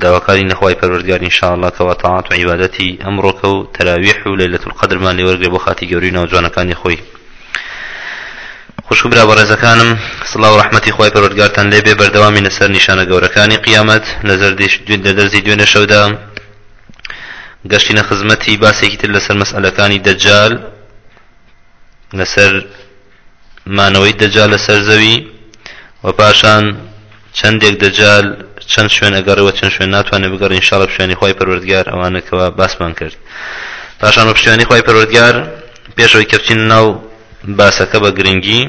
داواکارین لە خوای پەروەردگار ان شاء اللە کەوا تاعات و عیبادەتی ئەمڕۆکە و تەراویح و لەیلەت القەدرمان لێ وەرگرێ بۆ خاتی گەورەی ناوجوانەکانی خۆی خوشک برا بەڕێزەکانم سڵاو و ڕەحمەتی خوای پەروەردگارتان لێ بێ بەردەوامی لەسەر نیشانە گەورەکانی قیامەت لە زەردیش دوێن لە دەرزی دوێنێ شەودا گەشتینە خزمەتی باسێکی تر لەسەر مەسئلەکانی دەجال لەسەر مانەوەی دەجال لەسەر زەوی وە پاشان چەندێک دەجال چەند شوێن ئەگەڕێ وە چەند شوێن ناتوانێت بگەڕێ انشاءاللە پشتیوانی خوای پەروەردگار ئەوانە کەوا باسمان کرد پاشان وە پشتیوانی خوای پەروەردگار پێشەوەی کەبچین ناو باسەکە بە گرنگی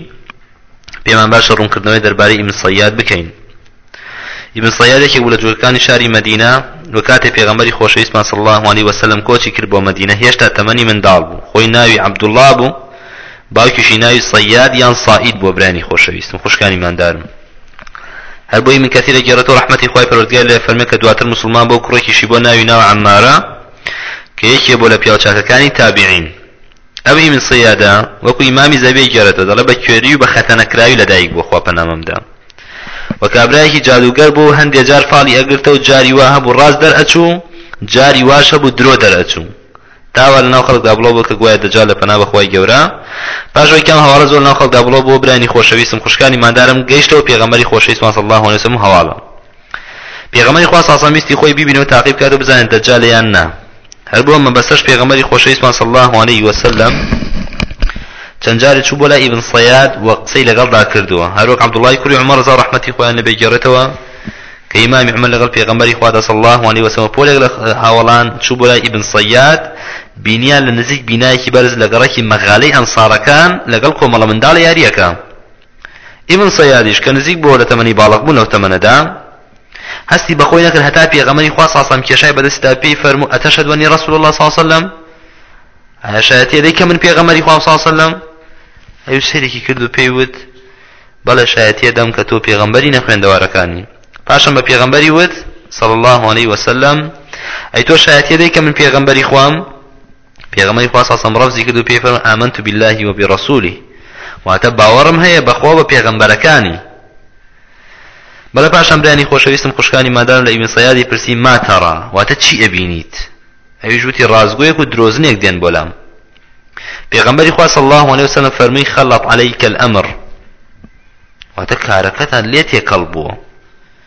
پێمان باشە ڕوونکردنەوەی دەربارەی ئیبن سەیاد بکەین ئیبن سەیاد یەکێک بوو لە جوولەکانی شاری مەدینە، و کاتێ پێغەمبەری خۆشەویستمان صلی اللە علیە و سلم کۆچی کرد بۆ مەدینە هێشتا تەمەنی منداڵ بوو، خۆی ناوی عبداللە بوو باوکیشی ناوی صیاد یان صائید بووە برایانی خۆشەویستم خوشکان ئیماندارن هەر بۆ ئیبن کەثیر گێڕێتەوە ڕەحمەتی خوای پەروەردگار لێ فەرمێ کە دواتر مسلمان بۆ کوڕێکیشی بۆ ناوی ناو عمارە کە یەکێ بۆ لە پیاوچاکەکانی تابعین ئەو ئیمن سیادە وەکو ئیمامی زەبێ گێرەتەوە دەڵێ بە کوێری و بە خەتەنەکراوی لەدایک بۆ خوا پەنامەمدا و کابرایەکی جادووگەر بوو هەندێ جار فاڵی ئەگرتە و جاری وا هەبوو ڕاست دەرئەچوو جاری واش هەبوو درۆ دەرئەچوو تاوا لەناو خەڵکدا بڵاو بوو کە گوایە دەجال لە پەنا بەخوای گەورە پاش ئەوەی کام هەواڵە زۆر لەناو خەڵکدا بڵاو بووە برانی خۆشەویستم خوشکانی مادارم گەیشتەوە پێغەمبەری خۆشەویستمان صلی الله علیه وسلم هەواڵە پێغەمبەری خوا صلی اللە علیه و سلم ویستی خۆی بیبینێ و تاقی بکات و بزانێت دەجالە یان نا هەر بۆ ئەم مەبەستەش پێغەمبەری خۆشەویستمان صلی اللە علیه و سلم چەند جارێ چوو بۆ لای ئیبن صیاد و قسەی لەگەڵدا کردووە هەروەک عەبدوڵڵای کوری عومەر رەزا ڕەحمەتی خۆیان لێ بگێڕێتەوە کە ئیمامی عومەر لەگەڵ پێغەمبەری خوادا صلی الله علیه و سلم پۆلێک لە هاوڵان چوو بۆ لای ئیبن صیاد بینیان لە نزیک بینایەکی بەرز لە گەڕەکی مەغالەی ئەنصارەکان لەگەڵ کۆمەڵە منداڵ یاریەکە ئیبن سەیادیش کە نزیک بووە لە تەمەنی باڵغبوون لەو تەمەنەدا هەستی بەخۆی نەکرد هەتا پێغەمەری خوا ساسەم کێشای بەدەستیدا پێی فەرموو ئەتەشهەد وەنی ڕەسول الله صلی الله علیه وسلم ئایا شایەتی ئەدەی کە من پێغەمەری خوا صلی الله علیه وسلم ئەو سەرێکی کرد و پێی وت بەڵێ شایەتی ئەدەم کە تۆ پێغەمبەری نەخوێندەوارەکانی پاشان بە پێغەمبەری وت صلی الله علیه وسلم ئەی تۆ شایەتی ئەدەی کە من پێغەمبەری خوام پێغەمبەری خوا صلی اللە علیە وسلم ڕەفزی کرد و پێی فەرمووی آمنت باللە و برسوله واتە باوەڕم هەیە بەخوا بە پێغەمبەرەکانی بەڵێ پاشان برانی خۆشەویستم خوشکانی مادارم لە ئیبن سەیادی پرسی ما تەڕا واتە چی ئەبینیت ئەویش وتی ڕازگویەک و درۆزنێک دێن بۆ لام پێغەمبەری خوا صلی الله علیه وسلم فەرمی خەڵەت علیک الامر واتە کارەکەتان لێ تێکەڵ بووە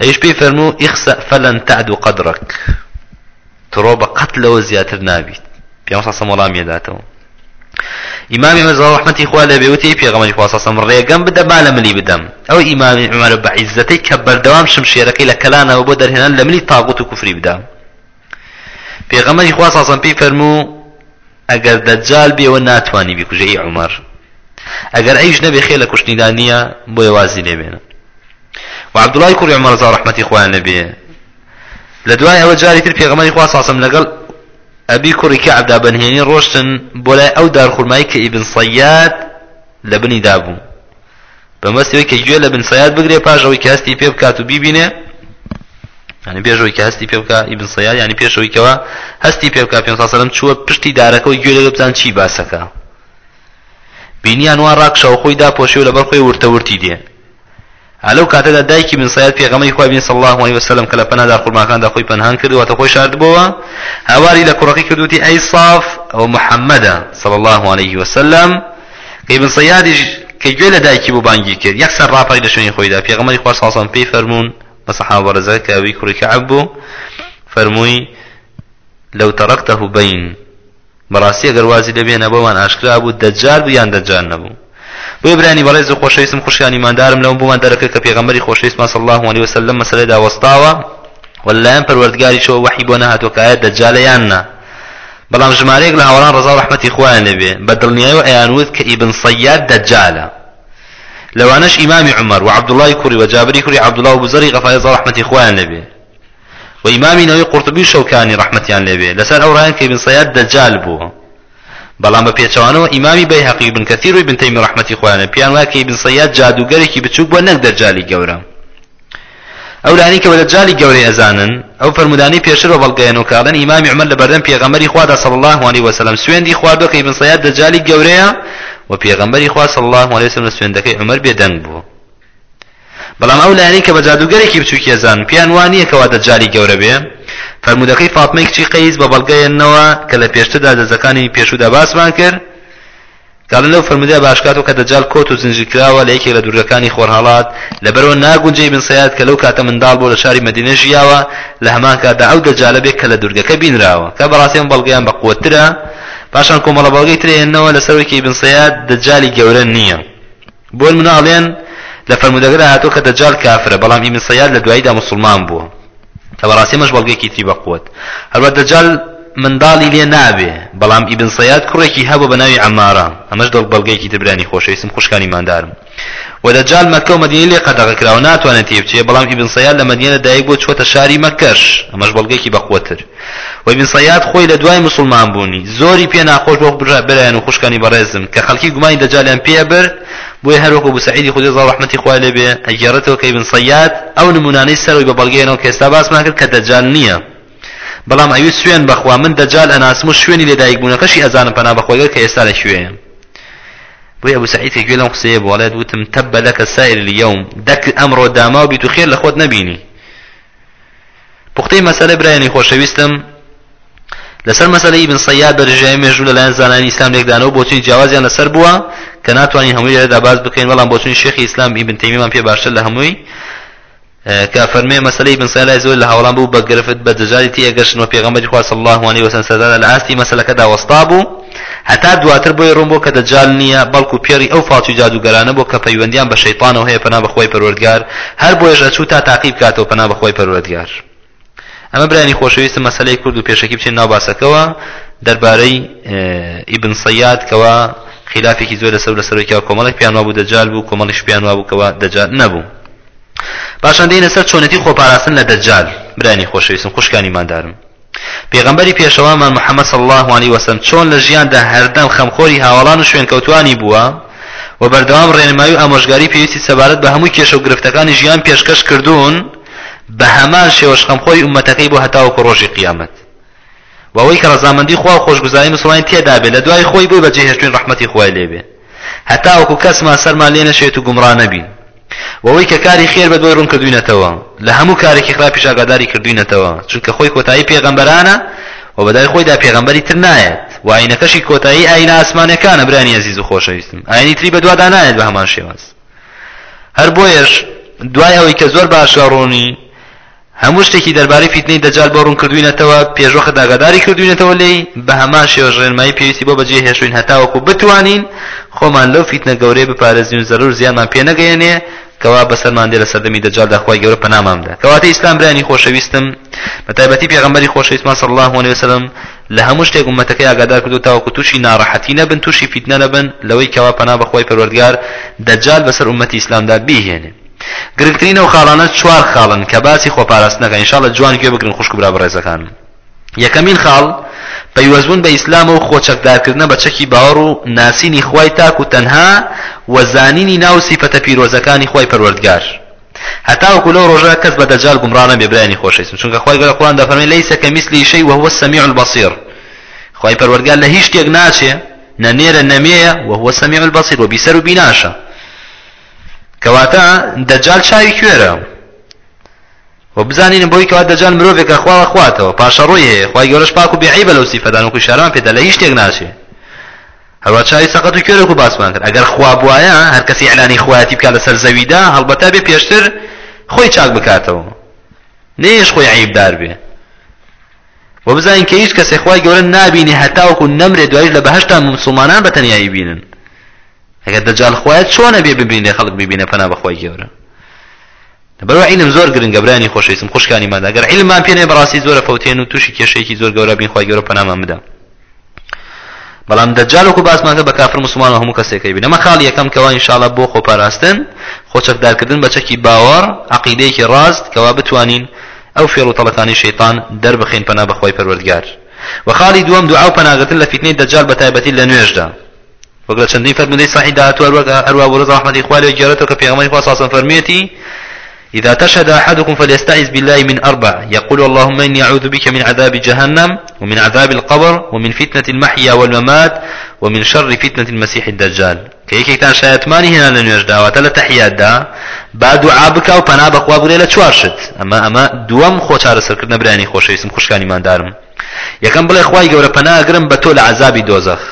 ئەویش پێی فەرموو ئیخسە فەلەن تەعد و قەدڕەک تڕۆ بە قەت لەوە زیاتر نابیت پێغەمبەر صلی الله علیه و داتەوە ئیمامی مەزا رحمەتی خوا لە بێوتی پێغەمبەری خوا صلی الله ڕێگەم بدە با لە ملی بدەم ئەو ئیمامی عمر بە عیزەتەی کە بەردەوام شمشێرەکەی لە کەلانەوە بۆ دەرهێنان لە ملی تاغوت و کوفری بدەم پێغەمبەری خوا صلی پێی فەرموو ئەگەر دەجال بێ و ناتوانی بیکوژێ ئی عومەر ئەگەر ئەیش نەبێ خێ لە کوشتنیدا نییە بۆیە وازی لێ بێنە و عبدوڵای کوڕی عمر زا ڕحمەتی خۆیان لەبێ لە دوای ئەوە جاری تر پێغەمەری خوا ساسم لەگەڵ ئەبی کوڕی کەعبدا بەنهێنی ڕۆشتن بۆ لای ئەو دارخورمایی کە ئیبن سەیاد لە بنی دابوو بەمەستی ئەوەی کە گوێ لە بن سەیاد بگرێ پاش ئەوەی کە هەستی پێ بکات و بیبینێ یعنی بێژ ئەوەی کە هەستی پێ بکات ئیبن سەیاد یعنی پێش ئەوەی کەوا هەستی پێ بکات پێنج سەلەم چووە پشتی دارەکەەوەی گوێ لەگە بزان چی باسەکە بینیان وا ڕاکشەوە خۆی داپۆشی و لەبەر خۆی ورتەورتی دێ ئەلەو کاتەدا دایکی من سەیاد پێغەمەی خوا بین صلی الله علیه وسلم کە لە پەنادا قوربانەکاندا خۆی پەنهان کردووە تە خۆی شاردبووە هاواری لە کوڕەکەی کردوتی ئەی صاف ئەو محەممەدە صلی الله علیه وسلم ئیبن صیادیش کە گوێ لە دایکی بوو بانگی کرد، یەکسەر ڕاپەڕی لە شوێنی خۆیدا، پێغەمبەری خوا صلی اللە علیە و سلم پێی فەرموون، بە سەحابە بەڕێزەکە کە ئەبی کوڕی کەعب بوو، فەرمووی، لو ترکته بین، بەڕاستی ئەگەر وازی لێ بهێنا بۆمان ئاشکرا بوو دەجال بوو یان دەجال نەبوو. بۆیە برانی بەڕێز و خۆشەویستم خوشکانی ئیماندارم لەوە بوومان دەرەکە کە پێغەمبەری خۆشەویستمان صلی اللە علیه وسلم لەم مەسەلەیەدا وەستاوە و لەلایەن پەروەردگاریشەوە وەحی بۆ نەهاتووە کە ئایا دەجالە یان نا. بەڵام ژمارەیەک لە هاوەڵان ڕەزاو ڕەحمەتی خوایان لێبێ بە دڵنیایەوە ئەیان وت کە ئیبن صیاد دەجالە لەوانەش ئیمامی عومەر و عەبدوڵڵای کوڕی و جابری کوڕی عەبدوڵڵا و بوزەری غەفاری ڕەزاو ڕەحمەتی خوایان لێبێ و ئیمامی نەوەی قورتوبی و شەوکانی ڕەحمەتیان لێبێ لەسەر ئەو ڕایەن کە ئیبن صیاد دەجال بووە بەڵام بە پێچەوانەوە ئیمامی بەیهەقی و ئیبن کەثیر و ئیبن تەیمی ڕەحمەتی خوایان لێ پێیان وایە کە ئیبن صیاد جادووگەرێکی بچووک بووە نەک دەجالی گەورە ئەو لانەی کە بە دەجالی گەورەی ئەزانن ئەو فەرموودانەی پێشتر بە بەڵگە ئەیەنن و کە ئەڵێن ئیمامی عومەر لە بەردەم پێغەمبەری خوا دا صلی اللە علیه و سلم سوێندی خواردووە کە ئیبن صیاد دەجالی گەورەیە و پێغەمبەری خوا صلی اللە علیه و سلم لە سوێندەکەی عومەر بێدەنگ بوو بەڵام ئەو لایەنەی کە بە جادوگەرێکی بچووکی ئەزان پێیان وا نییە کەوا دەجالی گەورە بێ فەرموودەکەی فاطمەی کچی قەیس بە بەڵگەیەنەوە کە لە پێشتردا دەزەکانی پێشودا باسمان کرد دەڵێن لەو فەرموودەیە بە ئاشکرا کە دەجال کۆت و زنجیر کراوە لە یەکێک لە دوورگەکانی خۆرهەڵات، لەبەرئەوە ناگونجێ ئیبن سەیاد کە لەو کاتە منداڵ بوو لە شاری مەدینە ژیاوە لە هەمان کاتدا ئەو دەجالە بێ کە لە دوورگەکە بینراوە کە بەڕاستی ئەم بەڵگەیان بە قووەتترە پاشان کۆمەڵە بەڵگەی تر ئەیەننەوە لەسەرووی کە ئیبن سەیاد دەجالی گەورە نییە. بۆ نمونە ئەڵێن لە فەرموودەگەدا هاتووە کە دەجال کافرە بەڵام ئیبن سەیاد لە دواییدا موسڵمان بووە کە بەڕاستی مەش بەڵگەیەکی تری بەقوەت هەروەت دەجال منداڵی لێ نابێ بەڵام ئیبن سەیاد کوڕێکی هەبوو بە ناوی عەمارە ئەمەش دڵ بەڵگەیەکی تبرانی خۆشەویستم خوشکانی ماندارم و دەجال مەکە و مەدینەی لێ قەدەغە کراوە ناتوانێت تێ بچێ بەڵام ئیبن سەیاد لە مەدینە لەدایک بۆ چوەتە شاری مەکەش ئەمەش بەڵگەیەکی بەقوەتر و ابن صیاد خۆی لە دوای موسڵمان بوونی زۆری پێ ناخۆش بۆ برایان و خوشکانی بەڕێزم کە خەڵکی گومانی دەجالیان پێ برد بۆیە هەروەکو ابو سعیدی خودی ڕضا و ڕەحمەتی خوای لێ بێ ئەگێڕێتەوە کە ابن صیاد ئەو نمونانەی سەرەوەی بە بەڵگەیەنەوە کە ئێستا باسمان کرد کە دەجال نییە بەڵام ئەویست سوێن بەخوا من دەجال ئەناسم و شوێنی لەدایک بوونەکەشی ئەزانم پەنا بەخوای گەر کە ئێستا لە کوێیە بۆی ئەبو سعید کە گوێ لەم قسەیە بۆڵێت وتم تەبە لەکە سایر لیەوم دەک ئەمڕۆ داماو بیت و خێر لە خۆت نەبینی پوختەی مەسەلە برایانی خۆشەویستم لەسەر مەسەلە ئیبن سەیاد بە درێژایی مێژوو لەلایەن زانانی ئیسلام لێکدانەوە بۆچوونی جیاوازیان لەسەر بووە کە ناتوانین هەمووی لێرەدا باس بکەین بەڵام بۆچوونی شێخی ئیسلام ئیبن تەیمیەمان پێ باشتر لە هەمووی کە فەرمێ مەسەلە ئیبن سەیاد لای زۆر لە هاوڵان بوو بە گرفت بە دەجالی تێگەشتن و پێغەمبەری خوا صلی الله علیه وسلم سەردان لە ئاستی مەسەلەکەدا وەستا بوو هەتا دواتر بۆی ڕوون بۆ کە دەجال نیە بەڵکو پێڕی ئەو فاڵچوی جادووگەرانە بۆ کە پەیوەندیان بە شەیتانەوە هەیە پەنا بە خوای پەروەردگار هەر بۆیەش ئەچوو تا تاقی بکاتەوە پەنا بە خوای پەروەردگار ئەمە برانی خۆشەویستم مەسەلەی کورد و پێشەکی بچین ناو باسەکەوە دەربارەی ئیبن سەیاد کەوا خلافێکی زۆر لەسەر لە سەرۆکیا کۆمەڵێک پیان وابوو دەجال بوو کۆمەڵیش پیان وابوو کەوا دەجال نەبوو پاشان دێنە سەر چۆنێتی خۆپاراستن لە دەجال برانی خۆشەویستم خوشکانی مادارم پێغەمبەری پێشەوامان محمد صلی اللە علیە وسلم چۆن لە ژیاندا هەردەم خەمخۆری هاوەڵان و شوێنکەوتوانی بووە و بەردەوام ڕێنمایی و ئامۆژگاری پێویستی سەبارەت بە هەموو کێشە و گرفتەکانی ژیان پێشکەش کردوون بە هەمان شێوەش خەمخۆری ئومەتەکەی بۆ هەتاوەکو ڕۆژی قیامەت و ئەوەی کە ڕەزامەندی خوا و خۆشگوزاری مسوڵمانانی تێدا بێت لە دوای خۆی بۆی بەجێهێشتووین ڕەحمەتی خوای لێ بێت هەتاوەکو کەسمان سەرمان لێ نەشێت و گومڕا نەبین وەوەی کە کاری خێر بەدوای ڕوون کردوینەتەوە لە هەموو کارێکی خراپیش ئاگاداری کردوینەتەوە چونکە خۆی کۆتایی پێغەمبەرانە و بەدای خۆیدا پێغەمبەری تر نایەت و ئاینەکەشی کۆتایی ئاینە ئاسمانەکانە برانی ئەزیز و خۆشەویستم ئاینی تری بەدوادا نایەت بە هەمان شێواز هەر بۆیەش دوای ئەوەی کە زۆر باشە ڕوونی هەموو شتێکی دەربارەی فیتنەی دەجال بۆ ڕوون کردووینەتەوە، پێشوەخت ئاگاداری کردووینەتەوە لێی، بە هەمان شێوەش ڕێنمایی پێویستی بۆ بەجێ هێشتووین هەتاوەکو بتوانین خۆمان لەو فیتنە گەورەیە بپارێزین و زەرور زیانمان پێ نەگەیەنێ کەوا بەسەرمان دێ لە سەردەمی دەجالدا خوای گەورە پەنامان بدە کەواتە ئیسلام برایانی خۆشەویستم بە تایبەتی پێغەمبەری خۆشەویستمان صلی الله علیه وسلم لە هەموو شتێک ئومەتەکەی ئاگادار کردو تاوەکو تووشی ناڕەحەتی نەبن تووشی فیتنە نەبن لەوەی کەوا پەنا بەخوای پەروەردگار دەجال بەسەر ئومەتی ئیسلامدا بیهێنێ گرنگترین ئەو خاڵانە چوار خاڵن کە باسی خۆپاراستنەکە ان شاءاللە جوان گوێ بگرن خوشک و برا بەڕێزەکان یەکەمین خاڵ پەیوەستبوون بە ئیسلامە و خۆ چەکدارکردنە بە چەکی باوەڕ و ناسینی خوای تاک و تەنها و زانینی ناو سیفەتە پیرۆزەکانی خوای پەروەردگار هەتاوەکو لەو ڕۆژە کەس بە دەجال گومڕا نەبێ برایانی خۆشەویستم چونکە خوای گەورە قورئان دەفەرمێ لەیسە کەمیسلی شەی وهو السمیع البصیر خوای پەروەردگار لە هیچ شتێک ناچێ نە نێرە نەمێیە وهو السمیع البصیر و بیسەر و بیناشە کەواتە دەجال چاوی کوێرە و بزانین بۆی کەوا دەجال مرۆڤێکە خوا خواتەوە پاشەڕۆی هەیە خوای گەورەش پاک و بێعیبە لەو سیفەتان وەکو شاران پێدا لە هیچ شتێک ناچێ هەروە چاوی سەقەت و کوێرەک و باسمان کرد ئەگەر خوا بواە هەر کەسی ئەلانی خوایەتی بکات لەسەر زەویدا هەڵبەتا بێ پێشتر خۆی چاک بکاتەوە نێش خۆی عیبدار بێ وە بزانین کە هیچ کەسێ خوای گەورە نابینێ هەتاوەکو نەمرێ دوایش لە بەهەشتا موسڵمانان بە تەنیا ئیبینن ئەگەر دەجال خوایە چۆنە بێ ببینێ خەڵک ببینە پەنا بە خوای گەورە بەرو عیلم زۆر گرنگە برانی خۆشەویستم خوشکانی مادا گەر عیلمان پێ نەیە بەڕاستی زۆرە فەوتێن و تووشی کێشەیەکی زۆر گەورە بین خوای گەورە پەنامان بدە بەڵام دەجال وەکو باسمانکە بە کافر مسلمان و هەموو کەسێکەی بێ لەمە خاڵ یەکەم کەوا انشاءاللە بۆ خۆ پاراستن خۆ چەکدارکردن بە چەکی باوەڕ عقیدەیەکی ڕاست کەوا بتوانین ئەو فێڵ و تەڵەکانی شەیطان دەربخین پەنا بەخوای پەروەردگار و خاڵی دووەم دوعا و پەناگرتن لە فیتنەی دەجال بە تایبەتی لە نوێژدا وەک لە چەندین فەرموودەی صحیح دا هاتووە وەک هەروا بۆ ڕزا ڕەحمەتی خوا لێ گێڕێتەوە کە پێغەمبەری خوا صلی فەرموویەتی إذا تشهد أحدكم فليستعذ بالله من أربع يقول اللهم إني أعوذ بك من عذاب جهنم ومن عذاب القبر ومن فتنة المحيا والممات ومن شر فتنة المسيح الدجال کە یەکێکتان شایەتمانی هێنا لە نوێژ داواتە لە تەحیاتدا با دوعا بکە و پەنا بەخوا بگرێ لە چوار شت ئەمە ئەمە دووەم خۆ چارەسەرکردنە برانی خۆشەویستم خوشکانی مادارم یەکەم بڵێ خوای گەورە پەناگرم بە تۆ لە عەزابی دۆزەخ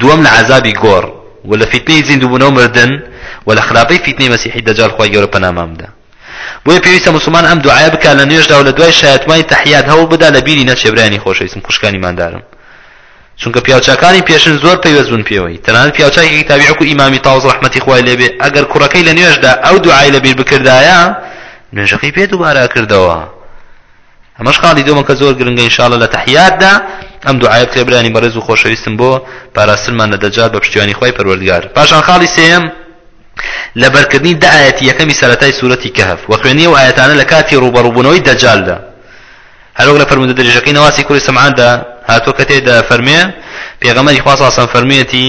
دووەم لە عەزابی گۆڕ و لە فیتنەی زیندووبوونەوە مردن و لە خراپەی فیتنەی مەسیحی دەجال خوای گەورە پەنامان بدا بۆیە پێویستە مسلمان ئەم دوعایە بکات لە نوێژدا و لە دوای شایەتمانی تەحیات هەوڵ بدا لە بیری نەچێ برایانی خۆشەویستم خوشکانی ماندارم چونکە پیاوچاکانی پێشن زۆر پەیوەست بوون پێوەی تەنانەت پیاوچاکێکی تابیعەک و ئیمامی تاوز ڕەحمەتی خوای لێبێ ئەگەر کوڕەکەی لە نوێژدا ئەو دوعای لەبیر بکردایە نوێژەکەی پێ دووبارە کردەوە ئەمەش خاڵی دووەمە کە زۆر گرنگە ئینشاءاللە لە تەحیاتدا ئەم دوعایە بکرێ برانی بەڕێز و خۆشەویستم بۆ پاراستنمان لە دەجال بە پشتیوانی خوای پەروەردگار پاشان خاڵی سێم لەبەرکردنی دە ئاەتی یەکەمی سەرەتای سوورەتی کەهف و خوێنی و ئاەتانە لە کاتی ڕوبەڕوبوونەوەی دەجالدا هەرۆک لە فەرمودە درێژەکەی نەواسی کوری سەمعاندا هاتۆ کە تێدا فەرمێ پێغەمەری خواص ئاسان فەرموویەتی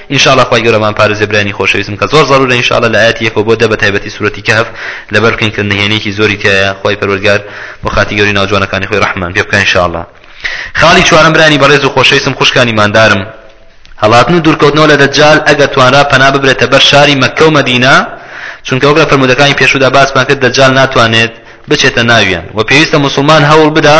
ان شاء اللە خوای گەورە مان پارێزێ برایانی خۆشەویستم کە زۆر زەرورە ان شاء اللە لە ئایەتی یەکەوە بۆ دە بە تایبەتی سورەتی کەهف لەبەر کەن کە نهێنیەکی زۆری تایە خوای پەروەردگار بۆ خاتی گەوری ناو جوانەکانی خۆی رەحمان پێ بکە ان شاء اللە خاڵی چوارم برانی بەڕێز و خۆشەویستم خوشکانی ماندارم هەڵاتن و دوورکەوتنەوە لە دەجال ئەگەر توانرا پەنا ببرێتە بەر شاری مەکە و مەدینە چونکە وەک لە فرموودەکانی پێشودا باسمان کرد دەجال ناتوانێت بچێتە ناویان و پێویستە مسلمان هەوڵ بدا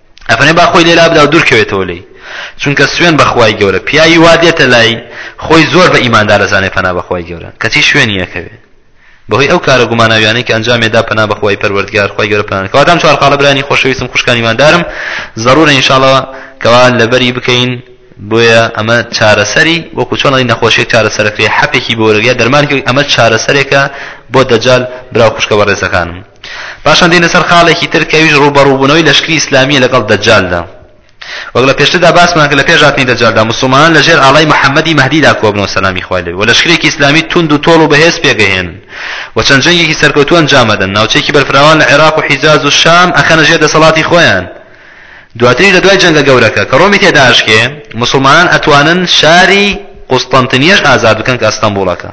ئەفەرمێ با خۆی لێ لابدا و دوور کەوێتەوە لێی چونکە سوێن بە خوای گەورە پیاوی وا دێتە لای خۆی زۆر بە ئیماندا دەزانێ پەنا بە خوای گەورە کەچی شوێنی یەکەوێ بەهۆی ئەو کارە گوماناویانەی کە ئەنجامێدا پەنا بە خوای پەروەردگار خوای گەورە پەنا کەواتام چوار قاڵە برانی خۆشەویستم خوشکان ئیماندارم ضرورە انشاءالله کەوا لەبەری بکەین بۆیە ئەمە چارەسەری وەکو چۆنڵی نەخۆشیێک چارەسەرەکرێ حەپێکی بۆرەگە دەرمانکە ئەمە چارەسەرێکە بۆ دەجال برا خوشکە بە ڕێزەکانم پاشان دێینە سەر خاڵێکی تر کە ئەویش ڕووبەڕووبوونەوەی لەشکری ئیسلامییە لەگەڵ دەجالدا. وەک لە پێشتردا باسمان کرد لە پێش هاتنی دەجالدا موسڵمانان لە ژێر ئاڵای محەممەدی مەهدیدا کۆبنەوە سەلامی خوای لێبێ و لەشکرێکی ئیسلامی توند و تۆڵ و بەهێز پێگەهێن و چەند جەنگێکی سەرکەوتوو ئەنجام ئەدەن ناوچەیەکی بەرفراوان لە عێراق و حیجاز و شام ئەخەنە ژێر دەسەڵاتی خۆیان دواتری لە دوای جەنگە گەورەکە کە ڕۆمی تێدا ئەشکێ مسلمانان ئەتوانن شاری قوستەنتنیەش ئازاد بکەن کە ئەستەنبوڵەکە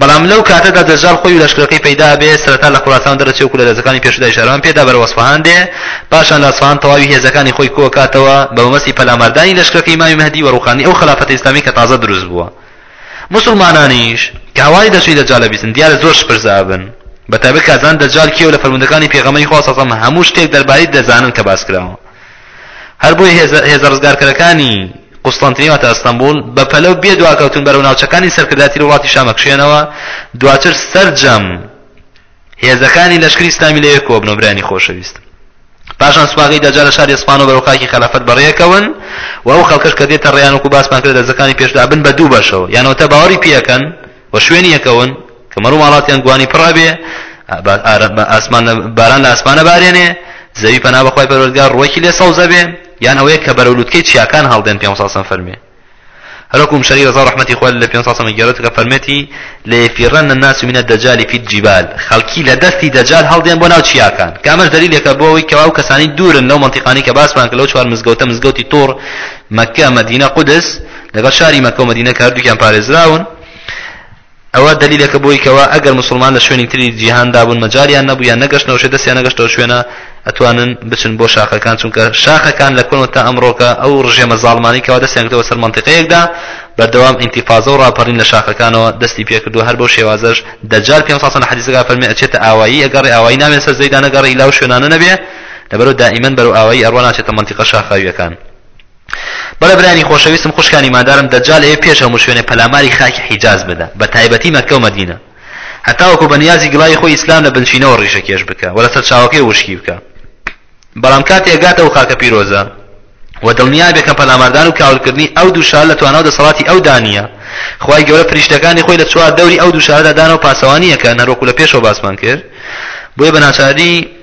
بەڵام لەو کاتەدا دەجال خۆی و لەشکرەکەی پەیدا ئەبێ، سەرەتا لە خوراسان دەرەچێ وەکو لە دەرزەکانی پێشوودای شارەوان پێدا بەرەو ئەسفەهان دێ، پاشان لە ئەسفەهان تەواوی هێزەکانی خۆی کۆ ئەکاتەوە بە مەبەستی پەلاماردانی لەشکرەکەی ئیمامی مەهدی و ڕووخاندنی ئەو خەلافەتە ئیسلامیەی کە تازە دروست بووە. موسڵمانانیش کە هەواڵی دەرچووی دەجال ئەبیستن دیارە زۆر شپرزە ئەبن، بەتایبەت کە ئەزانن دەجال کێ و لە فەرموودەکانی پێغەمبەری خوا صلی اللە علیه و سلم هەموو شتێک دەربارەی دەزانن کە باس کراوە. هەر بۆیە هێزە هێزە ڕزگارکەرەکانی قوستەنتنی واتە ئەستەنبول بە پەلە و بێ دواکەوتن بەرەو ناوچەکانی سەرکردایەتی لە وڵاتی شام ئەکشێنەوە دواتر سەرجەم هێزەکانی لەشکری ئیسلامی لەوێ کۆبنەوە برانی خۆشەویست پاشان سوپاگەی دەجا لە شاری ئەسپان و بەرەو خاکی خەلافەت بەڕێکەون و ئەو خەڵکەش کە دێتە ڕێیان وەکو باسمان کرد دەزەکانی پێشدا بن بە دوو بەشەوە یانەوەتە باوەڕی پێکەن و شوێنی یەکەون کە مەڕ و ماڵاتیان گوانی پڕ ئەبێ باران لە ئاسمانە بارێنێ زەوی پەنا بەخوای پەروەردگار ڕوەکی لێ سەوزە بێ یان ئەوەیە کە بەرەو لوتکەی چیاکان هەڵدێن پێ ساسم فەرمێ هەرکم شەری ڕزا ڕحمەتی خۆل لە پێ ساسم گەرەتەکە فەرمێتی لە فیڕەن نە ناس منە دەجای فیت جیبال خەڵکی لە دەستی دەجال هەڵدێن بۆ ناو چیاکان کامەش دەلیلێکە بۆ ئەوی کەوا و کەسانی دوورن لەو منتیقانی کە باسمان کە لەو چوار مزگەوتە مزگەوتی تۆڕ مەکە مەدینە قودس لەگەڵ شاری مەکە و مەدینە کە هەردووکیان پارێزراون ئەوە دلیلەکە بۆی کەەوە ئەگەر مسلمان لە شوێنی تری جیهاندا بوون مەجاریان نەبوویان نەگەشتەوە شێ دەستیان نەگەشتەوە شوێنە ئەتوانن بچن بۆ شاخەکان چونکە شاخەکان لە کۆنەوە تا ئەمڕۆکە ئەو ڕژێمە زاڵمانی کەوا دەستیانکردەوە سەر منطقەیەکدا بەردەوام ئینتیفازە و ڕاپەڕین لە شاخەکانەوە دەستی پێکردو هەر بەو شێوازەش دەجار پێ ساسە لە حەدیزەکە فەرمی ئەچێتە ئاوایی ئەگەڕێ ئاوایی نامێن سەر زەیدا نەگەڕی لاو شوێنانە نەبێ لەبەرو دائیمەن بەرو ئاوایی ئەڕوە ناچێتە منطقە شاخاویەکان بەڵێ برایانی خۆشەویستم خوشکان ئیماندارم دەجال ئەیە پێش هەموو شوێنێ پەلاماری خاکی حیجاز بدا بە تایبەتی مەککە و مەدینە هەتاوەکو بە نیازی گڵاوی خۆی ئیسلام لە بنچینەوە ڕیشە کێش بکە و لە سەرچاوەکەی وشکی بکە بەڵام کاتی ئەگاتە و خاکە پیرۆزە و دڵنیا بێکە پەلاماردان و کاولکردنی ئەو دوو شار لە توانا و دەسەڵاتی ئەو دانیە خی گەورە پریشتەکانی خۆی لە چوار دەوری ئەو دوو شاردا دانەوە پاسەوانیەکە نەرۆکو لە پێشەوە باسمان کرد بۆیە بە ناچاری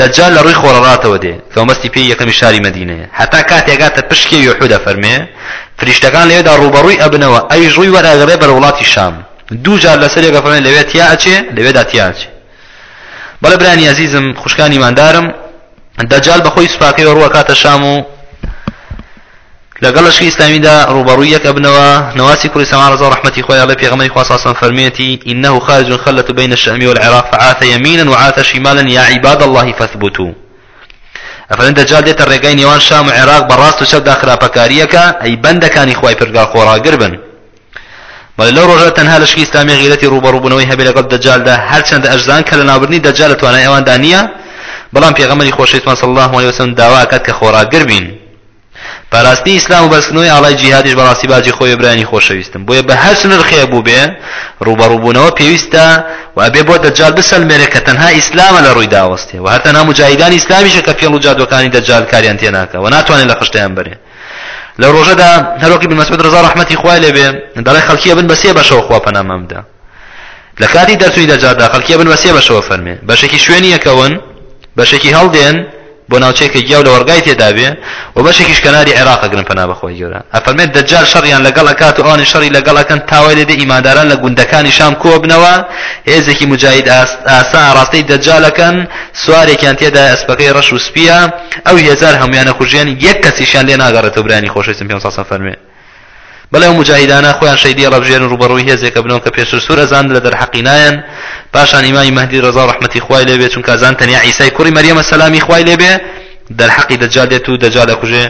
دەجال لە ڕووی خۆرەڕاتەوە دێ، کەومەستی پێی یەکەمی شاری مەدینەیە، هەتا کاتێ ئەگاتە پشت کێوی ئوحود ئەفەرمێ، فریشتەکان لەوێدا ڕووبەڕووی ئەبنەوە، ئەویش ڕووی وەرئەگرێ بەرەو وڵاتی شام، دوو جار لەسەریەک ئەفەرمێ لەوێ تیا ئەچێ، لەوێدا تیا ئەچێ. بەڵێ برایانی ئەزیزم، خوشکانی ئیماندارم، دەجال بەخۆی سوپاکەیەوە ڕوو ئەکاتە شام و، لەگەڵ لەشکری ئیسلامیدا ڕووبەڕووی یەک ئەبنەوە، نواسی کوڕی سەمعان ڕەزا ڕەحمەتی خوای ئەڵێ پێغەمبەری خوا صلی علیه فەرموویەتی، انه خارج خلة بین الشام والعراق فعاث یمینا وعاث شمالا یا عباد الله فاثبتوا ئەفەرمێن دەجال دێتە ڕێگای نێوان شام و عێراق بە ڕاست و چەپدا خراپەکارییەکە ئەی بەندەکانی خوای پردگار خۆڕاگر بن بەڵێ لەو ڕۆژە تەنها لەشکی ئیسلامی غیرەتی ڕوبەڕوبوونەوەی هەبێ لەگەڵ دەجالدا هەرچەندە ئەشزان کە لە ناوبردنی دەجال لە توانای ئەواندا نییە بەڵام پێغەمەری خۆشەویستمان صلی الله علیه وسلم داوا کات کە خۆڕاگر بین پاراستنی ئیسلام و بەرزکردنەوەی ئاڵای جیهادیش بەڕاستی باجی خۆیە برایانی خۆشەویستم بۆیە بە هەچ نرخێک بووبێ ڕووبەڕووبوونەوە پێویستە و ئەبێ بۆ دەجال بسەلمێنێ کە تەنها ئیسلامە لە ڕووی داوەستێ و هەر تەنها موجاهیدانی ئیسلامیشە کە فێڵ و جادوەکانی دەجال کاریان تێ ناکا و ناتوانێ لە خشتەیان بەرێ لە ڕۆژەدا هەروەکی بن مەسعود ڕزا ڕەحمەتی خوای لێبێ دەڵێ خەڵکی ئەبن بە سێ بەشەوە خوا پەنامان بدا لە کاتی دەرچووی دەجاردا خەڵکی ئەبن بە سێ بەشەوە فەرمێ بەشێکی شوێنی یەکەون بەشێکی هەڵدێن بۆ ناوچەیەک کە گیاو لەوەڕگای تێدابێ و بەشێکیش کەناری عێراق ئەگرن پەنا بەخوای گەورە ئەفەرمێت دەجال شەڕیان لەگەڵ ئەکات و ئەوانیش شەڕی لەگەڵ ئەکەن تاوای لێدێ ئیمانداران لە گوندەکانی شام کۆبنەوە هێزێکی مجاهید ئاسا ئاڕاستەی دەجالەکەن سوارێکیان تێدا ئەسپەکەی ڕەش و سپیە ئەو هێزار هەمویانە کوژێن یەک کەسیشیان لێ ناگەڕێتەوە برانی خۆشەویستم پێم ساسم فەرمێ بەڵێ ئەو موجاهیدانە خۆیان شەیدی هەڵەبژێرن و ڕووبەڕووی هێزێکە بنەوەن کە پێشتر سوور ئەزان لە دەرحەقی نایەن پاشان ئیمامی مەهدی ڕەزا و ڕەحمەتی خوای لێبێ چونکە ئەزان تەنیا عیسای کوڕی مەریەمە سەلامی خوای لێبێ دەرحەقی دەجال دێت و دەجال ئەکوژێ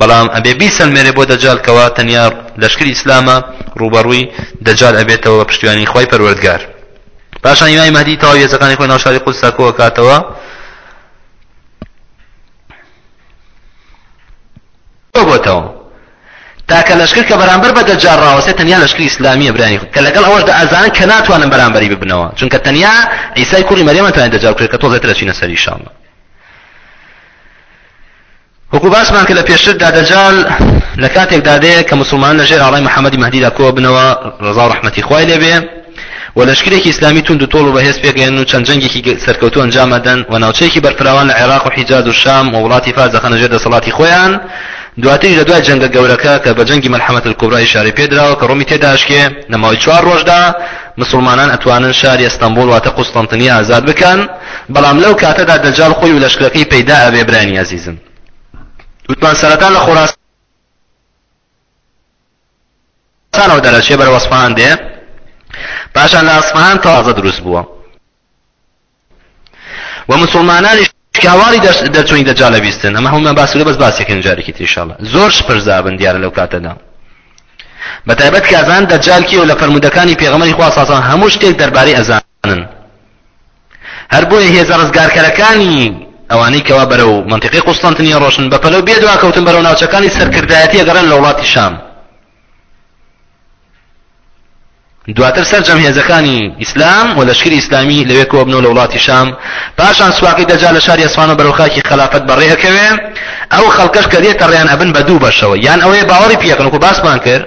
بەڵام ئەبێ بیسەلمێنێ بۆ دەجال کەوا تەنیا لەشکری ئیسلامە ڕووبەڕووی دەجال ئەبێتەوە بە پشتیوانی خوای پەروەردگار پاشان ئیمامی مەهدی تەواو هێزەکانی خۆی ناو شاری قودس کۆکاتەوە بۆتەوە تاکە لەشکر کە بەرامبەر بە دەجار ڕاوەسێ تەنیا لەشکری ئیسلامیە برانی خود کە لەگەڵ ئەوەشدا ئەزانن کە ناتوانن بەرامبەری ببنەوە چونکە تەنیا عیسای کوڕی مەریەمە توانێت دەجار کرێت کە تۆزێتر دەچینە سەری شاڵە وەکو باسمان کە لە پێشتردا دەجال لە کاتێکدا دێ کە مسلمان لە ژێر ئاڵای محەممەدی مەدیدا کۆ بنەوە ڕزا و ڕحمەتی خوای لێبێ و لەشکرێکی ئیسلامی توند و تۆڵ و بەهێز پێکئەیەن و چەند جەنگێکی سەرکەوتوو ئەنجام ئەدەن و ناوچەیەکی بەرفراوان لە عێراق و حیجاز و شام و وڵاتی فارس دەخەنە ژێر دەسەڵاتی خۆیان دواتریش لە دوای جەنگە گەورەکە کە بە جەنگی مەلحەمەت الکوبرا ئیشارەی پێدراوە کە ڕۆمی تێدا ئەشکێ لە ماوەی چوار ڕۆژدا مسلمانان ئەتوانن شاری ئەستەنبوڵ واتە قوستەنتنیە ئازاد بکەن بەڵام لەو کاتەدا دەجال خۆی و لەشکرەکەی پەیدا ئەبێ برانی ئەزیزم وتمان سەرەتا لە خۆراس سانەوە دەرەچێ بەرەو ئەسفەهان دێ پاشان لە ئەسفەهان تازە دروست بووە و مسلمانانی شکاواری دەرچوونی دەجا لە بیستن ئەمە هەمومان باسکرد بەس باسێکن جارێکی تریشاڵە زۆر شپرزابن دیارە لەو کاتەدا بە تایبەت کازان دەجال کیەوە لە فەرمودەکانی پێغەمەری خواساسان هەموو شتێک دەربارەی ئەزانن هەر بۆیە هێزە ڕزگارکەرەکانی ئەوانەی کەوا بەرەو مەنتیقی قوستەنتنیە ڕۆشن بە پەلەو بێ دواکەوتن بەرەو ناوچەکانی سەرکردایەتی ئەگەڕێن لە وڵاتی شام دواتر سەرجەم هێزەکانی ئیسلام و لەشکری ئیسلامی لەوێ کۆبنەوە لە وڵاتی شام پاشان سواقی دەجا لە شاری ئەسوانە بەرەو خاکی خەلافەت بەڕێەکەوێ ئەو خەڵکەش کە دێتە ڕێیان ئەبن بە دوو بەشەوە یان ئەوەیە باوەڕی پێکەن وکو باسمان کرد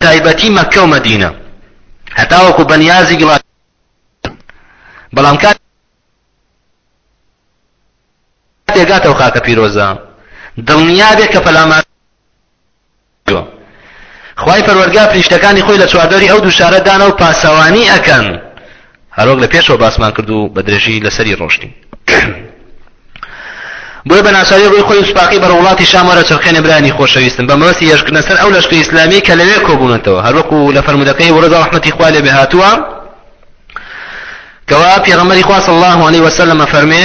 تایبەتی مەککە و مەدینە هەتاوەکو بەنیازی گڵاچ بەڵام کات تێگاتەوە خاکە پیرۆزە دڵنیا بێ کە پەلامان خی پەروەرگا پریشتەکانی خۆی لە چواردەری ئەو دوو شارە دانە و پاسەوانی ئەکەن هەروەک لە پێشەوە باسمان کرد و بە درێژی لەسەری ڕۆشتین بۆیە بە ناچاری ڕووی خۆی سوپاقی بەرە وڵاتی شام وەرە چرخێنە برانی خۆشەویستم بە مەوەسی یەشکردنە سەر ئەو لەشکە ئیسلامی کە لەوێ کۆبوونەتەوە هەروەکو لە فەرمودەکەی وەرەزا ڕحمەتی خوا لێ بهاتووە کەوا پێغەمەری خوا صلی الله عليه وسلم فەرمێ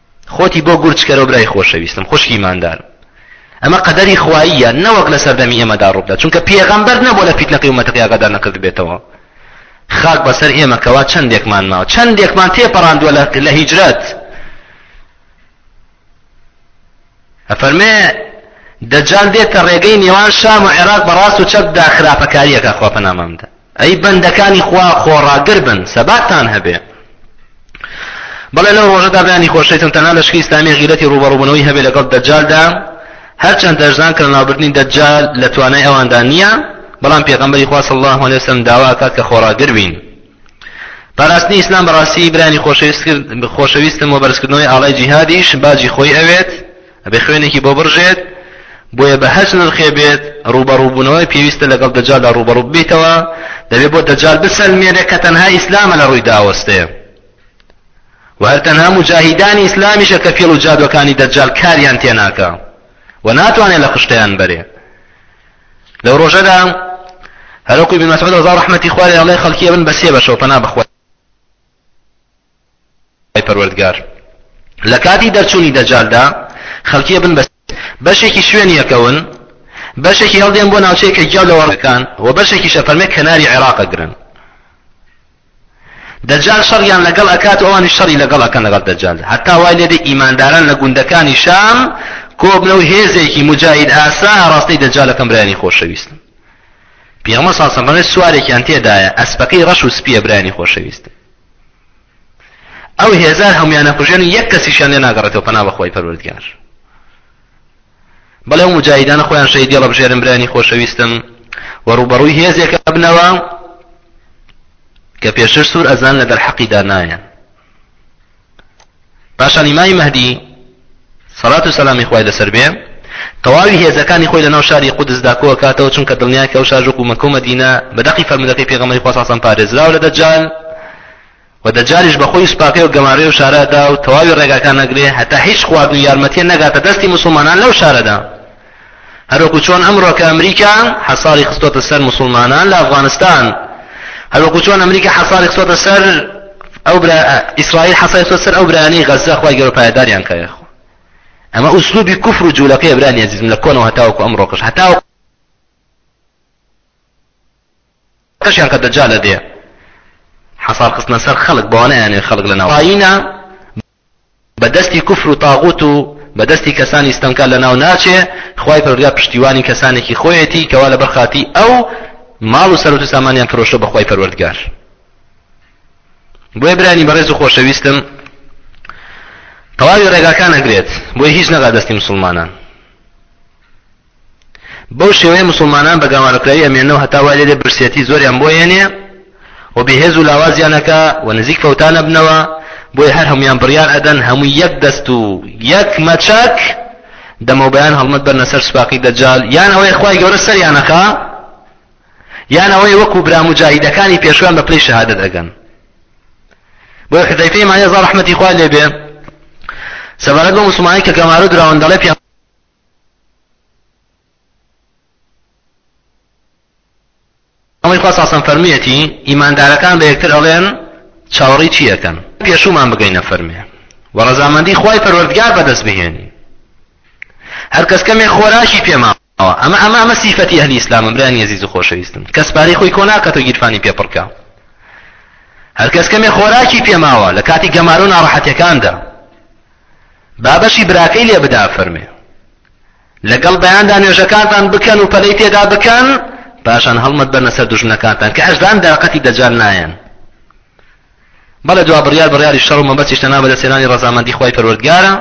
خۆتی بۆ گورج کەرەوە برای خۆشەویستم خوشکی ئیماندارم ئەمە قەدەری خواییە نەوەک لە سەردەمی ئێمەدا ڕووبدا چونکە پێغەمبەر نەبوو لە فیتنەکەی ومەتەکەی ئاگادار نەکردبێتەوە خاک بەسەر ئێمە کەوا چەندێکمان ماوە چەندێکمان تێپەڕاندووە لە هیجرەت ئەفەرمێ، دەجال دێتە ڕێگەی نێوان شام و عێراق بە ڕاست و چەپدا خراپەکاری ئەکا خوا پەنامان بدە. ئەی بەندەکانی خوا خۆڕاگر بن، سەباتتان هەبێ. بەڵێ لەو ڕۆژەدا بەیانی خۆشەویستم تەنها لەشکری ئیسلامیە غیرەتی ڕووبەڕووبوونەوەی هەبێ لەگەڵ دەجالدا هەرچەند دەشزان کە لەناوبردنی دەجال لە توانای ئەواندا نییە بەڵام پێغەمبەری خوا صلی الله علیه وسلم داوا کات کە خۆڕاگر بین پاراستنی ئیسلام بەڕاستی برانی خۆشەویستم و بەرزکردنەوەی ئاڵای جیهادیش باجی خۆی ئەوێت ئەبێ خوێنێکی بۆ بڕژێت بۆیە بە هەچ نرخێ بێت ڕوبەڕووبوونەوەی پێویستە لەگەڵ دەجالدا ڕوبەڕوو بیتەوە دەبێت بۆ دەجال بسەلمێنێت کە تەنها ئیسلامە لە ڕووی داوەستێ و هەر تەنها مجاهیدانی ئیسلامیشە کە فێڵ و جادوەکانی دەجال کاریان تێناکە و ناتوانێت لە خشتیان بەرێ لەو ڕۆژەدا هەروەکو ابن مسعود رضا رحمتی خوا لێ ئەڵێ خەڵکی ئەبن بە سێ بەشەوە پەنا بەخوای پەروەردگار لە کاتی دەرچوونی دەجالدا خەڵکی ئەبن بە بەشێکی شوێنی یەکەون بەشێکی هەڵدێن بۆ ناوچەیەکە گیاو لە وەڕەکان و بەشێکی شەفەرمێ کەناری عێراقە گرن دەجال شەڕیان لەگەڵ ئەکات و ئەوانیش شەڕی لەگەڵ ئەکەن لەگەڵ دەجال هەتا وای لێ دێ ئیمانداران لە گوندەکانی شام کۆبنە و هێزێکی مجاهید ئاسا ئاراستەی دەجالەکەم برایانی خۆشەویستن پیامە ساسەمەێ سوارێکیان تێدایە ئەسپەکەی ڕەش و سپیە برانی خۆشەویستن ئەو هێزار هەمویانە کوژێن و یەک کەسیشیان لێ ناگەڕێتەوە پەنا بەخوای پەروەردگار بەڵێ ئەو مجاهیدانە خۆیان شەهیدی هەڵەبژێرن برانی خۆشەویستم و ڕووبەڕووی هێزێک ئەبنەوە کە پێشتر سوور ئەزان لە دەرحەقیدا نایە پاشان ئیمامی مەهدی سەڵات و سەلامی خوای لەسەر بێ تەواوی هێزەکانی خۆی لەناو شاری قودسدا کۆ کاتەوە چونکە دڵنیای کە ئەو شار وەکو مەکە و مەدینە بە دەقی فەرمودەکەی پێغەمبەری خوا ساسان پارێزراو لە دەجال وە دەجالیش بە خۆی و سوپاکەی و گەمارۆی ئەو شارە ئەدا و تەواوی ڕێگاکان ئەگرێ هەتا هیچ خواردن و یارمەتیە نەگاتە دەستی موسڵمانان لەو شارەدا هەروەکو چۆن ئەمڕۆ کە ئەمریکا حەساری خستۆتە سەر موسڵمانان لە ئەفغانستان هەروەکو چۆن ئەمریکا حەساری خستۆتە سەر ئەو برا ئیسرائیل حەساری خستۆتە سەر ئەو برانی غەزە خوای گەورە پایداریان کایە خۆ ئەمە ئوسلوبی کوفر و جوولەکەی برانی عزیزم لە کۆنەوە هەتاوەکو ئەمڕۆکەش هەتاوەکو قژیان کە دەجالە دێ حەسار خستنە سەر خەڵک بەوە نایانەوێ خەڵک لە ناو ئایینە بە دەستی کوفر و تاغوت و بە دەستی کەسانی ستەمکار لە ناو ناچێ خوای پەروەردگار پشتیوانی کەسانێکی خۆیەتی کەوا لەبەر خاتی ئەو ماڵ و سەرەت و سامانیان فرۆشتە بە خوای پەروەردگار بۆیە برانی بەڕێز و خۆشەویستم تەواوی ڕێگاکان ئەگرێت بۆی هیچ نەگا دەستی مسلمانان بەو شێوەیە موسڵمانان بە گاوارۆکراوی ئەمێننەوە هەتا وای لێدێ برسیەتی زۆریان بۆ هێنێ و بێهێز و لاوازیان ئەکا و نزیک فەوتان ئەبنەوە بۆیە هەر هەموویان بڕیار ئەدەن هەموو یەک دەست و یەک مەچەک دەمەوبەیان هەڵمەت بەرنە سەر سوپاقی دەجال یان ئەوەی خوای گەورە سەریانەخا یان ئەوەی وەکو برا مجاهیدەکانی پێشوان بە پلەی شەهادەت ئەگەن بۆ حذەیفەی مانێزا ڕەحمەتی خوا لێ بێ سەبارەت بە موسڵمانی کە گەمارۆ دراون دەڵێ ئەڵی خوا ساسم فەرمیەتی ئیماندارەکان بە یەکتر ئەڵێن چاوەڕی چیەکەن پێشومان بگەینە فەرمێ و ڕەزامەندی خی پەروەردگار بەدەست بهێنین هەر کەس کەمێ خۆراشی پێماوە ئەمە ئەمە ئەمە سیفەتی هەلی ئیسلام برانی ئەزیز و خۆشەویستم کەس پارەی خۆی کۆناکەەوە گیرفانی پێپڕکە هەر کەس کەمێ خۆراکی پێماوە لە کاتی گەمارو ناڕەحەتەکاندا با بەشی براکەی لێ بدا فەرمێ لەگەڵ بەیاندا نوێژەکانتان بکەن و پەلەی تێدا بکەن پاشان هەڵمەت بەرنە سەر دوژمنەکانتان کە ئەشدان داقەتی دەجال نایەن بەڵێ دوا بڕیار بڕیاری شەڕ و مەبەستیش تەنها بەدەستێنانی ڕەزامەندی خوای پەروەردگارە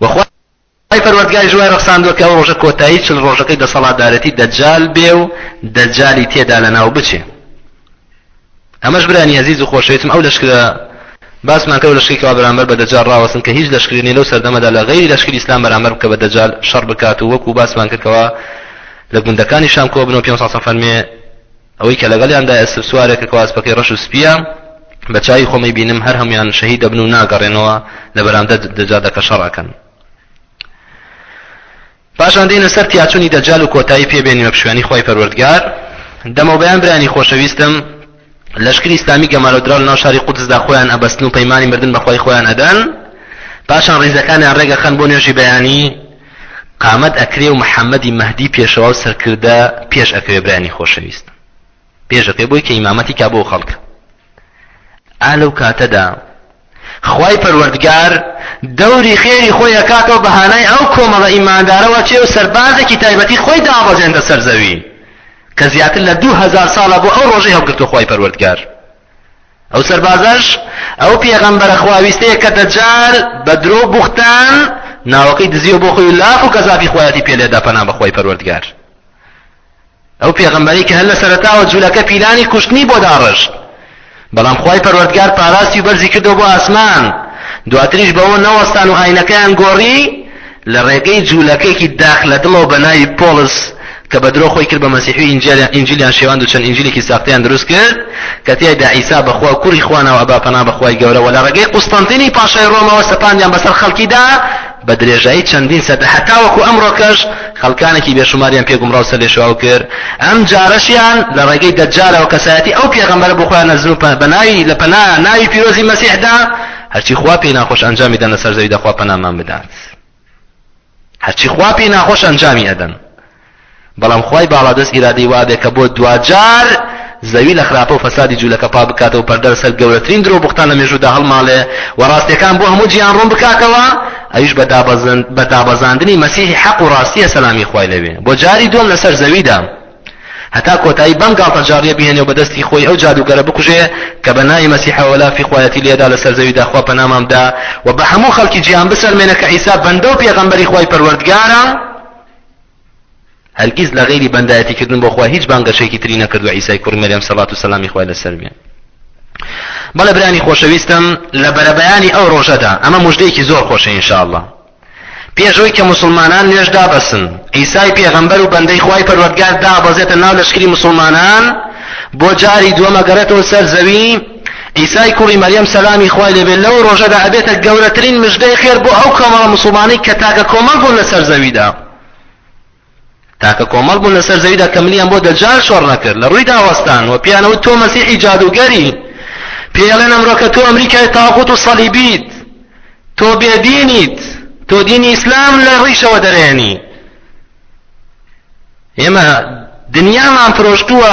و خوای پەروەردگاری ژوای ڕەخساندووە کە ئەو ڕۆژە کۆتایی چل ڕۆژەکەی دەسەڵاتدارەتی دەجال بێ و دەجالی تێدا لەناو بچێ ئەمەش برانی ئەزیز و خۆشەویستم ئەو لەشکرە باسمان کرد ئەو لەشکری کەوا بەرامبەر بە دەجال ڕاوەستن کە هیچ لەشکری نیە لەو سەردەمەدا لە غەیری لەشکری ئیسلام بەرامبەر بکە بە دەجال شەڕ بکات و وەکو باسمان کرد کەوا لە گوندەکانی شام کۆ بنەوە پێ ساسە فەرمێ ئەوەی کە لەگەڵیاندا ئەسب سوارێکە کەواسپەکەی ڕەش و سپیە بە چاوی خۆمەی بینم هەر هەمویان شەهید دەبن و ناگەڕێنەوە لە بەرامدە دەجادەکە شەڕەکەن پاشان دێینە سەر تیاچونی دەجال و کۆتایی پێ بێنی بە پشویانی خوای پەروەردگار دەمەوبەیان برایانی خۆشەویستم لەشکری ئیسلامی گەمارۆدراو لەناو شاری قودسدا خۆیان ئەبەستن و پەیمانی مردن بە خوای خۆیان ئەدەن پاشان ڕیزەکانیان ڕێگە خەن بۆ نوێژی بەیانی قامەت ئەکرێ و محەممەدی مەهدی پێشەوا و سەرکردە پێش ئەکەوێ برانی خۆشەویست بێژە پێ بۆی کە ئیمامەتی کا بۆ ئەو خەڵکە. ئا لەو کاتەدا خوای پەروەردگار دەوری خێری خۆی ئەکاتەوە بە هانای ئەو کۆمەڵە ئیماندارەوە چێ و سەربازێکی تایبەتی خۆی دابەزێنتە سەر زەوی کە زیاتر لە دوو هەزار ساڵە بۆ ئەو ڕۆژەی هەڵگرتووە خوای پەروەردگار ئەو سەربازەش ئەو پێغەمبەرە خواویستەیە کە دەجال بە درۆ بوختان ناوەکەی دزیەوە بۆ خۆی لاف و گەزافی خۆیەتی پێ لێدا پەنا بەخوای پەروەردگار ئەو پێغەمبەرەی کە هەر لە سەرەتاوە جولەکە پیلانی کوشتنی بۆ داڕشت بەڵام خوای پەروەردگار پاراستی و بەرزی کردەوە بۆ ئاسمان دواتریش بەوە نەوەستان و ئاینەکەیان گۆڕی لە ڕێگەی جوولەکەیەکی داخ لە دڵەوە بە ناوی پۆڵس کە بە درۆ خۆی کرد بە مەسیحی ئینجیلیان ئینجیلیان شێواند و چەند ئینجیلێکی ساختیان دروست کرد کە تیایدا عیسا بەخوا کوڕی خوانەوە ئەبا پەنا بەخوای گەورەوە لە ڕێگەی قوستەنتینی پاشای ڕۆمەوە سەپاندیان بەسەر خەڵکیدا بە درێژایی چەندین سەدە هەتاوەکو ئەمڕۆکەش خەڵکانێکی بێشوماریان پێ گومڕا و سەرلێشێواو کرد، ئەمجارەشیان لە ڕێگەی دەجالەوە کەسایەتی ئەو پێغەمبەرە بۆ خۆیان نەزن و بە ناوی لە پەنا ناوی پیرۆزی مەسیحدا هەرچی خوا پێی ناخۆش ئەنجامی دەن لەسەر زەویدا خوا پەنامان بدات هەرچی خوا پێی ناخۆش ئەنجامی ئەدەن. بەڵام خوای باڵادەست ئیرادەی وابێ کە بۆ دواجار زەوی لە خراپە و فەسادی جوولەکە پاک بکاتەوە و پەردە لەسەر گەورەترین درۆ و بوختان لە مێژوودا هەڵماڵێ و ڕاستییەکان بۆ هەموو جیهان ڕوون بکاتەوە، ئەویش بە دابەزن بە دابەزاندنی مەسیحی حەق و ڕاستییە سەلامی خوای لەوێ بۆ جاری دووەم لەسەر زەویدا هەتا کۆتایی بەم گاڵتەجاڕییە بهێنێ و بە دەستی خۆی ئەو جادووگەرە بکوژێ کە بە ناوی مەسیحەوە لافی خوایەتی لێدا لەسەر زەویدا خوا پەنامام دا و بە هەموو خەڵکی جیهان بسەلمێنە کە عیسا بەندە و پێغەمبەری خوای پەروەردگارە هەرگیز لە غیری بەندایەتی کردن بۆ خوا هیچ بانگەشێکی تری نەکردو عیسای کوڕی مەریەم سەڵات و سەلامی خوای لەسەر بێ بەڵێ برانی خۆشەویستم لە بەرەبەیانی ئەو ڕۆژەدا ئەمە مژدەیەکی زۆر خۆشە ئینشاءاللە پێشەوەی کە مسلمانان نوێژ دابەسن عیسای پێغەمبەر و بەندەی خوای پەروەردگار دابەزێتە ناو لەشکری مسلمانان بۆ جاری دووەمە گەڕێتەوە سەر زەوی عیسای کوڕی مەریەم سەلامی خوای لێ بێت لەو ڕۆژەدا ئەبێتە گەورەترین مژدەی خێر بۆ ئەو کۆمەڵە موسڵمانەی کە تاکە کۆمەڵ بوون لەسەر زەویدا تاکە کۆمەڵ بوون لەسەر زەویدا کە ملیان بۆ دەجال شۆڕ نەکرد لە ڕووی داوەستان و پیانەوە تۆ مەسیحی جادوگەری پێڵێن ئەمڕۆ کە تۆ ئەمریکای تاغوت و سەلیبیت تۆ بێدینیت تۆ دینی ئیسلام لە ڕیشەوە دەرێنی ئێمە دنیامان فرۆشتووە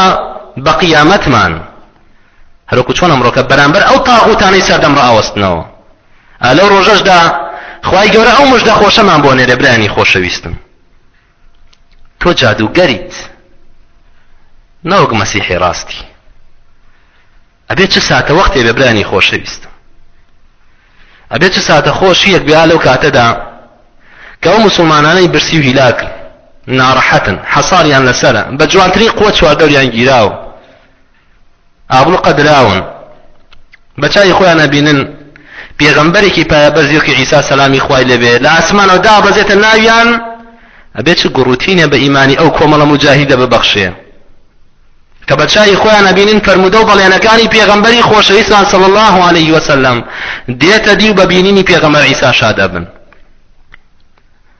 بە قیامەتمان هەروەکو چۆن ئەمڕۆکە بەرامبەر ئەو تاغوتانەی سەردەم ڕائەوەستنەوە ئا لەو ڕۆژەشدا خوای گەورە ئەو مژدە خۆشەمان بۆ نێرێ برانی خۆشەویستم تۆ جادوگەریت نەوەک مەسیحی ڕاستی ئەبێ چ ساتە وەختێ بێ برانی خۆشەویستم ئەبێ چ ساتە خۆشیەک بیا لەو کاتەدا کە ئەو مسلمانانەی برسی و هیلاکن ناڕەحەتن حەساریان لەسەرە بە جوانترین قوە چواردەوریان گیراوە ئابڵو قەدراون بە چاوی خۆیان ئەبینن پێغەمبەرێکی پایەبەرز وەکی عیسا سەلامی خوای لێبێ لە ئاسمانەوە دابەزێتە ناویان ئەبێ چ گوڕوتینە بە ئیمانی ئەو کۆمەڵە مجاهیدە ببەخشێ کە بە چای خۆیان ئەبینن فرموودە و بەڵێنەکانی پێغەمبەری خۆشەویستان صلی الله عليه وسلم دێتە دی و بە بینینی پێغەمبەر عیسا شاد ئەبن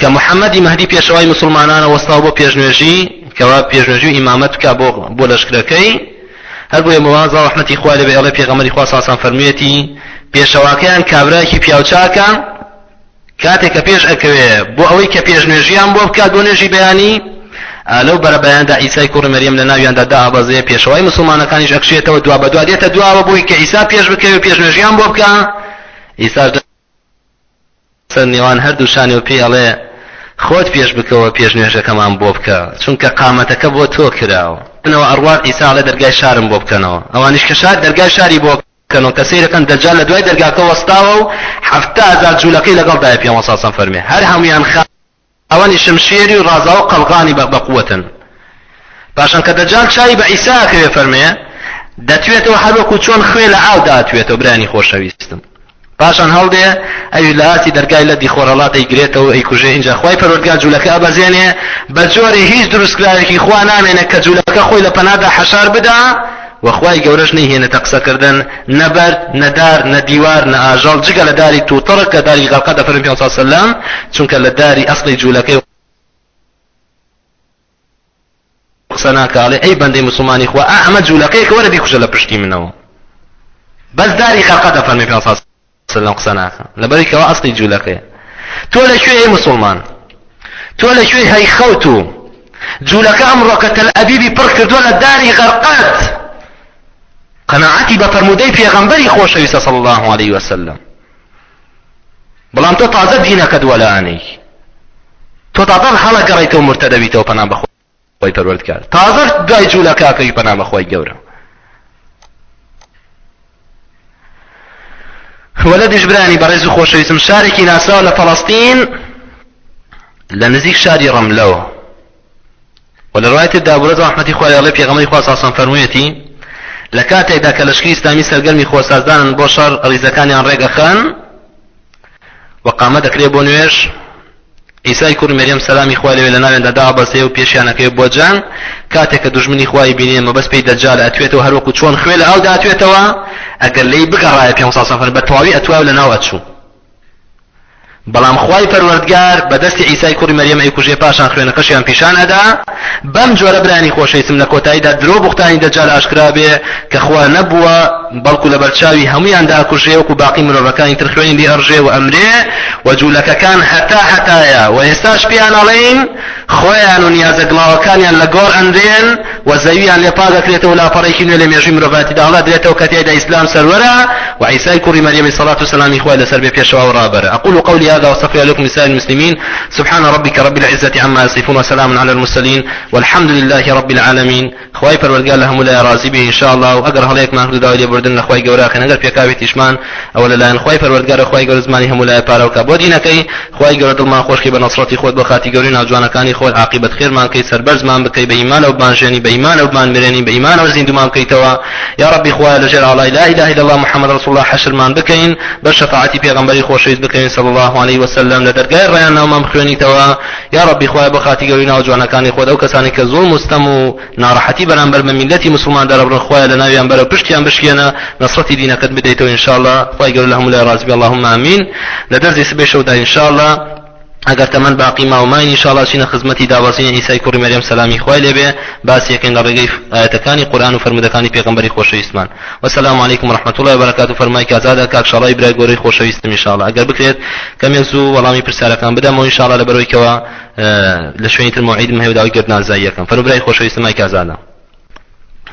کە محمدی مەهدی پێشەوای موسڵمانانە وەستاو بۆ پێشنوێژی کەوا پێشنوێژی و ئیمامەت بکا بۆ بۆ لەشکرەکەی هەر بۆیە موازا ڕەحمەتی خوای لێ بێ ئەڵێ پێغەمبەری خوا ساسان فەرموویەتی پێشەواکەیان کابرایەکی پیاوچاکە کاتێک کە پێش ئەکەوێ بۆ ئەوەی کە پێشنوێژیان بۆ بکات بۆ نوێژی بەیانی لەو بەرەبەیاندا ئیسای کوڕی مەریەم لە ناویاندا دابەزێ پێشەوای مسلمانەکانیش ئەکشێتەوە دوا بە دوا دێتە دواوە بۆی کە ئیسا پێش بکەوێ پێشنوێژیان بۆ بکە ئیساش سەر نێوان هەردوو شانی و پێی ئەڵێ، خۆت پێش بکەوە پێش نوێژەکەمان بۆ بکە، چونکە قامەتەکە بۆ تۆ کراوە. بنەوە ئەڕوات عیسا ئەڵێ دەرگای شارم بۆ بکەنەوە. ئەوانیش کە شار دەرگای شاری بۆ کەن و کە سەیر ئەکەن دەجال لە دوای دەرگاکە وەستاوە و حەفتا هەزار جولەکەی لەگەڵدایە پێمەساسەم فەرمێ هەر هەموویان خا. ئەوانی شمشێری و ڕازاو قەڵغانی بە بەقوەتن پاشان کە دەجال چاوی بە عیسا ئەکەوێ فەرمێ دەتوێتەوە هەروەکو چۆن خوێ لە ئاودا ئەتوێتەوە برانی خۆشەویستم پاشان هەڵدێ ئەوی لە ئاستی دەرگای لە دیخۆرەڵا دەیگرێتەوە ئەی کوژێ اینجا خی پەرۆرگا جوولەکە ئەبەزێنێ بە جۆرێ هیچ دروستکراوێکی خوا نامێنێت کە جوولەکە خۆی لە پەنادا حەشار بدا وە خوای گەورەش نەیهێنێتە قسەکردن نە بەرد نە دار نە دیوار نە ئاژەڵ جگە لە داری توتڕک کە داری غەرقە دەفەرمی پێغەمبەر صلی اللە علیە و سەللەم چونکە لە داری ئەسڵی جولەکەی قسە ناکا ئەڵێ ئەی بەندەی مسلمانی خوا ئا ئەمە جوولەکەیەکە وەرە بیکوژە لە پشتی منەوە بەس داری خەقە دەفەرمێ پێ سلم قسە ناکە لەبەری کەوا ئەسلی جوولەکەیە تۆ لە کوێی مسلمان تۆ لە کوێی هەی خەوت و جوولەکە ئەمڕۆکە تەل ئەبیبی پڕ کردووە لە داری غەرقەت قەناعەتی بە فەرموودەی پێغەمبەری خۆشەویستە صلی الله عليه وسلم بەڵام تۆ تازە دینەکەت وەلانەی تۆ تازە هەڵەگەڕیتەوە مرتەدەبیتەوە پەنا بەخۆ خوای پەروەردگار تازە دوای جوولە کاکەی بەنامە خوای گەورە وەلە دژبرانی بەڕێز و خۆشەویستم شارێکی ناسراوە لە فەڵەستین لە نزیک شاری ڕەملەوە و لە ڕایەتی دابورەت ڕحمەتی خوای ئەڵێ پێغەمەی خوا ساسان فەرموویەتی لە کاتێکدا کە لەشکری ئیسلامی سەرگەرمی خۆسازدانن بۆ شەڕ ڕیزەکانیان ڕێگەخەن و قامە دەکرێت بۆ نوێژ ئیسای کوڕی مەریەم سەلامی خوای لەوێ لە ناوێندا دابەزێ و پێشیانەکەی بۆ جەنگ کاتێک کە دوژمنی خوای بینێ مەبەست پێی دەجال ئەتوێتەوە هەروەکو چۆن خوێ لە ئاودا ئەتوێتەوە ئەگەر لێی بگەڕایە پێ سافر بە تەواوی ئەتواو لە ناو ئەچوو بەڵام خوای پەروەردگار بە دەستی ئیسای کوڕی مەریەم ئەی کوژێ پاشان خوێنەکەشیان پیشان ئەدا بەم جۆرە برایانی خۆشەویستم لە کۆتاییدا درۆو بوختانی دەجال ئاشکرا بێ کە خوا نەبووە بەڵکو لەبەر چاوی هەموویاندا ئەکوژرێ وەکو باقی مرۆڤەکانی تر خوێنی لێ ئەڕژێ و ئەمرێ و جوولەکەکان هەتا هەتایە و ئێستاش پێیان ئەڵێین خۆیان و نیازە گڵاوەکانیان لە گۆڕ ئەنرێن و زەویان لێ پاک ئەکرێتەوە و لاپەڕەیەکی نوێ لە مێژووی مرۆڤایەتیدا هەڵا درێتەوە کە تیایدا ئیسلام سەروەرە و عیسای کوڕی مەریەمی صلات و سلامی خوای لەسەر بێ پێشەوا و ڕابەرە اقول قولي هذا واستغفر لكم لسائر المسلمين سبحان ربک رب العزە عما یصفون وسلام علی المرسلین والحمد لله رب العالمین خوای پەروەردگار لە هەموو لای ڕازی بێ ان شاء الله و ئەگەر هەڵەیەکمان کردو داوای لێبوردن لە خوای گەورە کەن ئەگەر پێکاوێتیشمان ئەوە لەلایەن خوای پەروەردگارە خوای گەورە زمانی هەموو لای پاراوکە بۆ دینەکەی خوای گەورە دڵمان خۆشکی بە نەسرەتی خۆت بۆ خاتی گەوری ناوجوانەکانی خۆت عاقبەت خێرمان کەی سەربەرزمان بکەی بە ئیمانەوە بمانژێنی بە ئیمانەوە بمانمرێنی بە ئیمانەوە زیندومان بکەیتەوە یا ربی خوایە لەژێر ئاڵای لا اله الا الله محمد رسول الله حەشرمان بکەین بەر شەفاعەتی پێغەمبەری خۆشەویست بکەوین صلی اللە علیە وسلم لە دەرگای ڕەیان ناومان بخوێنیتەوە یا ربی خوایە بۆ خاتری گەورەی ناوە جوانەکانی خۆت ئەو کەسانەی کە زوڵم و ستەم و ناڕەحەتی بەرامبەر بە میلەتی موسڵمان دەرەبڕن خوایە لە ناویان بەرە پشتیان بشکێنە نەسرەتی دینەکەت بدەیتەوە ان شاء اللە خوای گەورە لە هەموو لای ڕازی بێ اللهم امین لە دەرزی سبەی شەودا ان شاء اللە ئەگەر تەمەن باقی ماو ماین انشاءاللە چینە خزمەتی دابەزینی عیسای کوڕی مەریەم سەلامی خوای لێبێ باسی یەکەین لە ڕێگەی ئاەتەکانی قورآن و فەرمودەکانی پێغەمبەری خۆشەویستمان وسلام علیکم و رحمت الله وبرکات و فەرمای کازادە کاک شاڵای برای گۆرەی خۆشەویستم انشاءاللە ئەگەر بکرێت کەمێک زوو وەڵامی پرسیارەکان بدەمەوە انشاءاللە لە بەرۆیکەوە لە شوێنی تر مەوعیدم هەیە و داوای گردنازاییەکەم فەرموو برای خۆشەویستم مای کازادە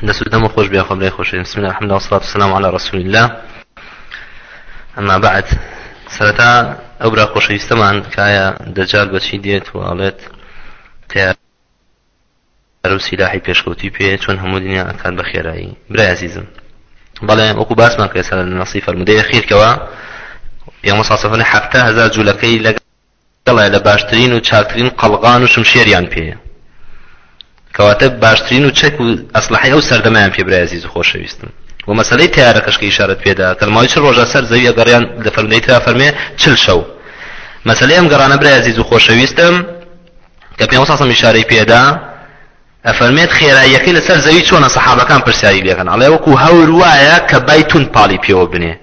دەست و دەمە خۆش بیا خۆم لای خۆشەویست بسم الله الرحمن الرحیم والصلاة والسلام علی رسول الله اما بعد سەرەتا ئەو برا خۆشەویستەمان کایە دەجال بەچی دێت و ئاڵێت تیار و سیلاحی پێشکەوتی پێ چۆن هەموو دنیا ئەکات بە خێرایی برای عزیزم بەڵێ وەکو باسمان کرد سەر نەسی فەرمودەیە خیرکەوە پێمە ساسەفەنە هەفتە هزار جوولەکەی لەگە دەڵێ لە باشترین و چاکترین قەڵغان و شمشێریان پێیە کەواتە باشترین و چەک و ئەسلحەی ئەو سەردەمەیان پێ برای عزیز و خۆشەویستم و مەسەلەی تیارەکەش کە ئیشارەت پێدا کە ماوەی چل ڕۆژە سەر زەوی ئەگەڕیان لە فەرمودەی ترا فەرمێ چل شەو مەسەلەی ئەم گەڕانە برای عزیز و خۆشەویستم کە پێ ساسم ئیشارەی پێدا ئەفەرمێت خێراییەکەی لەسەر زەوی چۆنە سەحابەکان پرسیاری لێکەن ئەڵێ وەکو هەور وایە کە بای تون پاڵی پێوە بنێ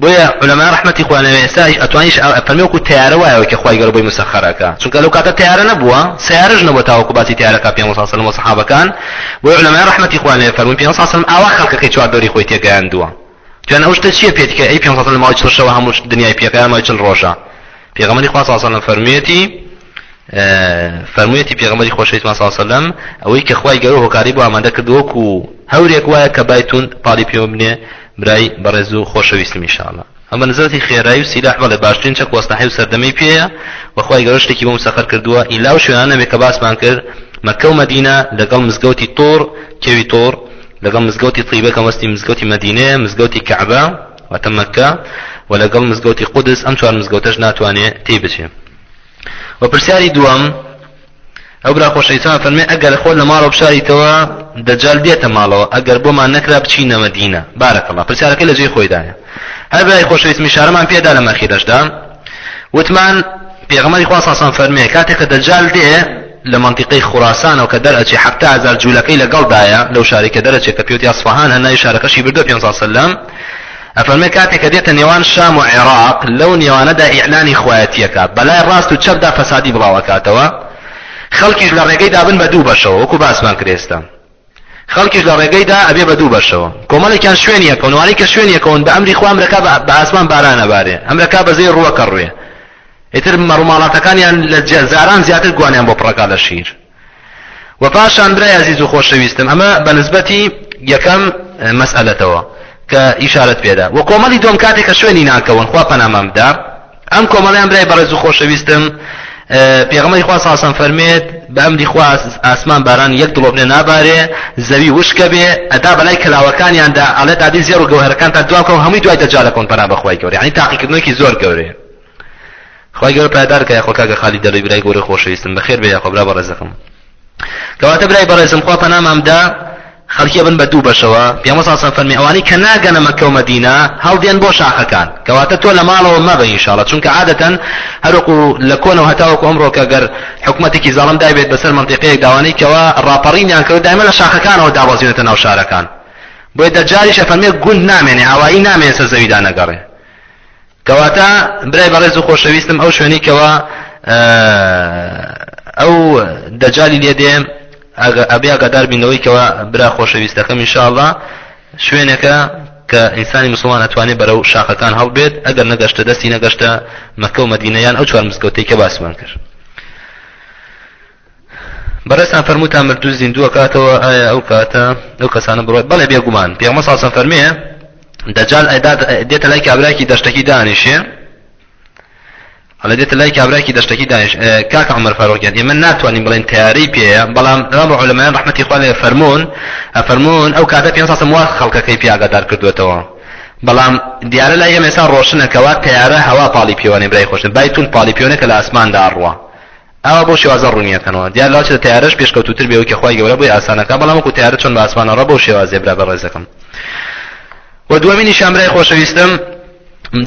بۆیە علماء رحمەتی خوایان لێبێ ئێستا ئەتوانی فەرمی وەکو تەیارە وایەوە کە خوای گەورە بۆی مسخر ئەکا چونکە لەو کاتە تەیارە نەبووە سەیارەش نەبووە تاوەکو باسی تەیارە کا پێغەمبەر صلی الله علیه و صحابەکان بۆیە علماء رحمەتی خوایان لێ فەرمون پێغەمبەر صلی الله علیه و سلم ئاوا خەڵکەکەی چوار دەوری خۆی تێگەیاندووە جوان ئەو شتە چییە پێتکە ئەی پێغەمبەر صلی الله علیه و سلم لە ماوەی چڵ شەوە هەموو دنیای پێکەیان ماوەی چل ڕۆژە پێغەمبەری خوا صلی اللە علیە و سلم فەرموویەتی فەرموویەتی پێغەمبەری خۆشەویستمان صلی اللە علیە و سلم ئەوەی کە خوای گەورە هۆکاری بۆ ئامادە کردووە وەکو هەورێک وایە کە بای توند پاڵی پێ بنێ برای بەڕێز و خۆشەویستم ان شاء الله ئەمە نزەتی خێرایی و سیلاح بەڵێ باشترین چەک وەستاحی و سەردەمەی پێیە وەخوای گەورە شتێکی بۆ مسەخەر کردووە ئیلا و شوێنانە بێ کە باسمان کرد مەکە و مەدینە لەگەڵ مزگەوتی تۆڕ کێوی تۆڕ لەگەڵ مزگەوتی طیبە کە مەستی مزگەوتی مەدینەیە مزگەوتی کەعبە واتە مەککە و لەگەڵ مزگەوتی قودس ئەم چوار مزگەوتەش ناتوانێ تێی بچێ و پرسیاری دووەم ئەو برا خۆشەویستان فەرمێ ئەگەر خۆ لە ماڵەوە بشاریتەوە دەجال دێتە ماڵەوە ئەگەر بۆمان نەکرا بچینە مەدینە بارەکە الله پرسیارەکە لە جێی خۆیدایە هەر برای خۆشەویست میشارەمان پێدا لە مەخیرەشدا وتمان پێغەمەری خوا ساسان فەرمێ کاتێک کە دەجال دێ لە منطقەی خوراسانەوە کە دەرەچی حتا هزار جوولەکەی لەگەڵدایە لەو شارێکە دەرەچێت کە پێوتی ئەسفهان هەنای شارەکەشی بردو پێ سەلام ئەفەرمێ کاتێ کە دێتە نێوان شام و عێراق لەو نێوانەدا ئیعلانی خوایەتی ئەکات بەلای ڕاست و چەپدا فەسادی بڵاو ئەکاتەوە خەڵکیش لە ڕێگەیدا بن بە دوو بەشەوە وەکو باسمان کرد ئێستا خەڵکیش لە ڕێگەیدا ئەبێ بە دوو بەشەوە کۆمەڵێکیان شوێنی یەکەون وانەی کە شوێنی یەکەون بە ئەمری خوا ئەمرەکە بە ئاسمان بارانە بارێ ئەمرەکە بە زێ ڕووەکە ڕوێ ئیتر مەڕوماڵاتەکانیان لە جێ زاران زیاتر گوانیان بۆ پڕەکا لە شیر وە پاشان برای ئەزیز و خۆشەویستم ئەمە بە نسبەتی یەکەم مەسئەلەتەوە کە ئیشارەت پێدا وە کۆمەڵی دۆم کاتێک کە شوێنی ناکەون خوا پەنامان بدا ئەم کۆمەڵیان برای بەڕێز و خۆشەویستم پێغمەی خوا ساسان فەرمێت بە ئەمری خوا ئاسمان باران یەک دڵۆبنێ نابارێ زەوی وشکە بێ ئەدا بەلای کەلاوەکانیاندا ئەڵێ دادی زێڕ و گەوهرەکان تا دواکەم هەمووی دوای دەجالە کۆن پەنا بەخوای گەورە یعنی تاقیکردنەوەکی زۆر گەورەیە خوای گەورە پایدار کە یاخوا کاکە خالی دەرەوەی برای گەورە خۆشەویستم بەخێر بێ یاخوا برا بەڕێزەکەم کەواتە برای بەڕێزم خوا پەنامامدا خەڵکی بن بە دوو بەشەوە پێمە ساسان فەرمی ئەوانەی کە ناگەنە مەکە و مەدینە هەڵدێن بۆ شاخەکان کەواتە تۆ لە ماڵەوە مەبە ئینشاڵە چونکە عادەتەن هەروەکو لە کۆنەوە هەتاوەکو ئەمڕۆکە گەر حکوومەتێکی زاڵم دابێت بەسەر منطقەیەک داوانەی کەەوە ڕاپەڕینیان کرد دایمە لە شاخەکانەوە دابەزیێنێتە ناو شارەکان بۆیە دەجاریشە فەرمێ گوند نامێنێ ئاوایی نامێن سەر زەویدا نەگەڕێ کەواتە برای بەڕێز و خۆشەویستم ئەو شوێنەی کەوا ئەو دەجالی لێ دێ ئەبێ ئەگادار بینەوەی کەوا برا خۆشەویستەکەم انشاءاللە شوێنەکە کە ئینسانی مسلمان ئەتوانێت بەرەو شاخەکان هەڵبێت ئەگەر نەگەشتە دەستی نەگەشتە مەکە و مەدینەیان ئەو چوار مزگەوتەی کە باسمان کرد بەڕێزتان فەرمووتان مردوو زیندوو ئەکاتەوە ئایا ئەو کاتە ئەو کەسانە بڕۆێت بەڵێ بێگومان پێغەمبەر صلی الله فەرمێ دەجال ئەدا دێتە لای کابراکی دەشتەکی دانیشێ هەڵە دێتە لای کابراکی دەشتەکی دانیش کاک عمر فاروقیان ئێمە ناتوانین بڵێن تیاری پێەیە بەڵام ئەم عولەمایان ڕحمەتی خوا لێ فەرمونون ئەفەرمونون ئەو کاتە پێ ساسم وا خەڵکەکەی پیاگەدار کردوێتەوە بەڵام دیارە لای ئێمە ئێستا ڕۆشنەکەوە تیارە هەوا پاڵی پیوانێ برای خۆشن بایتون پاڵی پیوانەکە لە ئاسماندا ڕوە ئاوا بەو شێوازە ڕوونی ئەکەنەوە دیار لەوە چیتر تەیارەش پێشکەوتووتر بێ وەکی خوای گەورە بۆی ئاسان ئەکا بەڵام وەکو تەیارە چۆن بە ئاسمان ئەڕوا بەو شێوازە برا بەڕێزەکەم و دووەمینیشان برای خۆشەویستم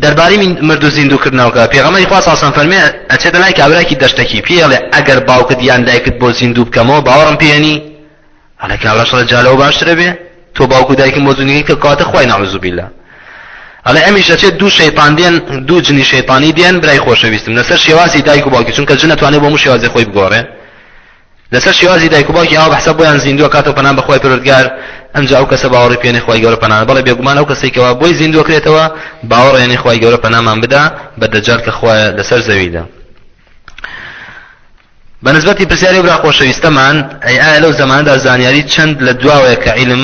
دەرباری مرد و زیندوو کردنەوەکە پێغەمەری خوا ساسان فەرمێ ئەچێتە لای کابراکی دەشتەکی پێڵێ ئەگەر باوکت یان دایکت بۆ زیندوو بکەمەوە باوەڕم پێێنی ئەرێ کە ئەوە شەڵە جالەوە باشترە بێ تۆ باوکو دایکم بۆ جونگەی کە کاتە خوای نعوذ بالله ئەڵێ ئەمیش دەچێت دوو شەیتان دێن دوو جنی شەیتانی دێن برای خۆشەویستم لەسەر شێوازی دایک و باوکی چونکە جنە توانێ بۆ شێوازی خۆی بگۆڕێ لەسەر شێوازی دایک و باوکی ئاو بەحسە بۆیان زیندووە کاتەوە پەنان بەخوای پەرۆردگار ئەمجا ئەو کەسە باوەڕی پێێنێ خخوای گەورە پەنان بەڵێ بێگومان ئەو کەسێکەوە بۆی زیندووە کرێتەوە باوەڕێنێ خخوای گەورە پەنامان بدا بە دەجار کە خوایە لەسەر زەویدا بە نسبەتی پرسیاری برا خۆشەویستەمان ئەی ئایا لەو زەمانەدا زانیاری چەند لە دواوەیە کە عیلم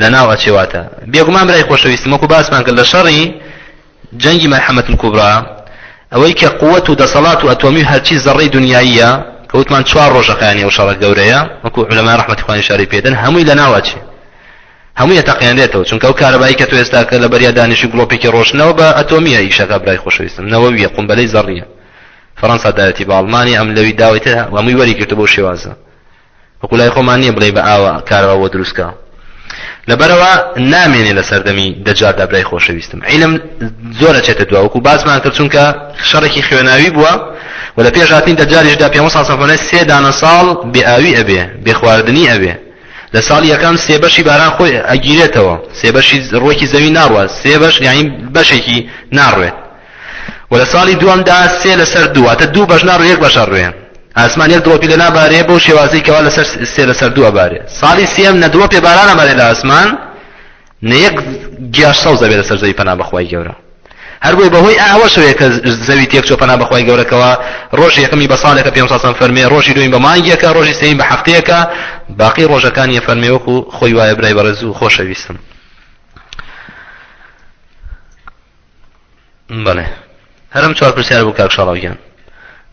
لە ناو ئەچێواتە بێگومان برای خۆشەویستم وەکو باسمان کرد لە شەڕی جەنگی مەرحەمەت کوبرا ئەوەی کە قوت و دەسەڵات و ئەتۆمی هەرچی زەڕی دنیاییە کەوتمان چوار ڕۆژەکانی ئەو شەڕە گەورەیە وەکو علەما ڕحمەتی خوانی شاری پێدن هەمووی لە ناوچێ هەمووی تەقێنرێتەوە چونکە ئەو کارەبایی کە تۆ ئێستا کە لە بەریا دانیشی گڵۆپێکی ڕۆشنەوە بە ئەتۆمیە ئیشەکە برای خۆشەویستم نەوەویە قمبەلەی زەڕیە فەرەنسا داوێتی بە ئەڵمانیا ئەم لەوی داوەی تر هەمووی وەری گرتو بەو شێوازە وەکو لای خۆمان نییە بڵێ بە ئاوە کارەوە بۆ دروستکە لەبەرەوە نامێنێ لە سەردەمی دەجار دابرای خۆشەویستم عیلم زۆرە چێتە دوا وەکو باسمان کرد چونکە شەڕێکی خوێناوی بووە و لە پێش هاتنی دەجاریشدا پێ سا سەفەنە سێ دانە ساڵ بێ ئاوی ئەبێ بێ خواردنی ئەبێ لە ساڵی یەکەم سێ بەشی باران خۆی ئەگیرێتەوە سێ بەشی ڕۆکی زەوی ناڕوە سێ بەش یاین بەشێکی ناڕوێت وە لە ساڵی دووەمدا سێ لەسەر دوو واتە دوو بەش ناڕو یەک بەش ئەڕوێ ئاسمان یەک دڵۆپی لە نابارێ بەو شێوازی کەوا لەسەر سێ لەسەر دوو ئەبارێ ساڵی سێم نە دڵۆپێ باران ئەبارێ لە ئاسمان نە یەک گیاش سەوز ئەبێ لەسەر زەوی پەنا بەخوای گەورە هەر بۆی بەهۆی ئاوە شوێ کە زەوی تێک چۆ پەنا بەخوای گەورەکەوە ڕۆژ یەکەمی بە ساڵێکە پێ ساسان فەرمێ ڕۆژی دوین بە مانگیەکە ڕۆژی سین بە هەفتەیەەکە باقی ڕۆژەکانی فەرمێ وەکو خۆی وایە برای بەڕێز و خۆشەویستم بەڵێ هەرم چوار پرسیار بوو کاک شاڵاو گیان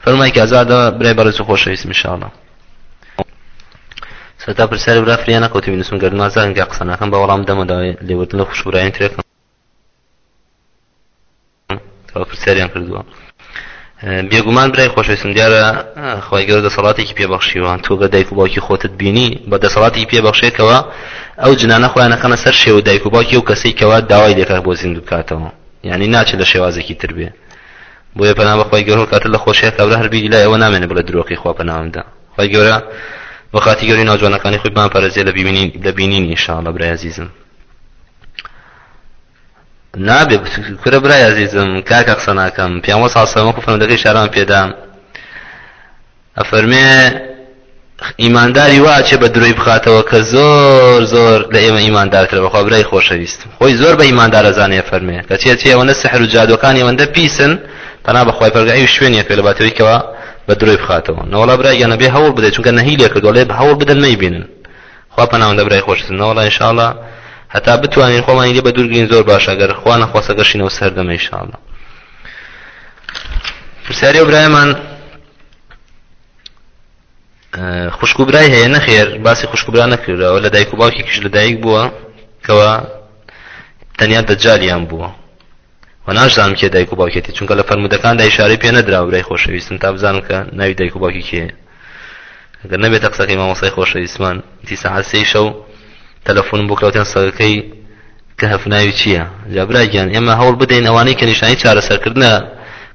فەرمای کازادە برای بەڕێز و خۆشەویست میشاڵە سەرتا پرسیار برا فریا نەکەوتی بنووسم گەرد نازان گە قسە ناکەم بە وەڵام دەمەدا لێوردن لە خوشبراین ترێکم پرسیاریان کردووە بێگومان برای خۆشەویستم دیارە خی گەورە دەسەڵاتێکی پێبەخشیوان تۆ بە دایک و باوکی خۆتت بینی بە دەسەڵاتی پێبەخشێکەوە ئەو جنانە خۆیان نەخەنە سەر شێوە دایک و باوکی و کەسێک کەوا داوای لێکە بۆ زیندوو بکاتەوە یعنی ناچێت لە شێوازێکی تر بێ بۆیە پەنا بەخوای گەورە کاتە لە خۆشیە کابرا هەربیری لای ئەوە نامێنە بڵێ درۆقی خوا پەناوەمدا خی گەورە بە خاتی گەوری ناوجوانەکانی خۆی بان پارێزیە لە بینین لە بینین ئینشاءڵە برای عزیزم نابێ کورە برای ئازیزم کاکە قسە ناکەم پیان وەسا سەمەکو فەرمودەکەی شاران پێدام ئەفەرمێ ئیمانداری واچێ بە درۆی بخاتەوە کە زۆر زۆر لە ئێمە ئیماندارترە بەخوا برای خۆشەویست خۆی زۆر بە ئیماندارە زانێ فەرمێ کە چێت چێ ئەوەنە سەحر و جادوەکان ئێوەندە پیسن پنا بەخوای پەرگایی شوێنە پێ لە باتەوەیکەوە بە درۆی بخاتەوە نەوەڵا برای گەنەبێ هەوڵ بدەێت چونکە نەهی لێ کردوڵێ هەوڵ بدەن نەیبینن خوا پەناوندە برای خۆشتن نەوەڵا ان شاء اللە هەتا بتوانین خۆمانی لێ بەدوور گرین زۆر باشە ئەگەر خوا نەخواستە گەشینەوە سەردەمە ان شاء اللە پرسیاری و برایمان خوشک و برای هەیە نەخێر باسی خوشک و برا نەکردەوە لە دایک و باوکێکیش لە دایک بووە کەوا تەنیا دەجالیان بووە و ناشزانم کێ دایک و باوکێتی چونکە لە فەرمودەکاندا ئیشارەی پێ نەدراوە برای خۆشەویستم تا بزانم کە ناوی دایک و باوکی کێ گەر نەبێتە قسەکەی مامۆسای خۆشەویستمان دی سەعات سێی شەو تەلەفۆنم بۆ کراوتیان سەگەکەی کە هەفناوی چییە جا برا گیان ئێمە هەوڵ بدەین ئەوانەی کە نیشانی چارەسەرکردنە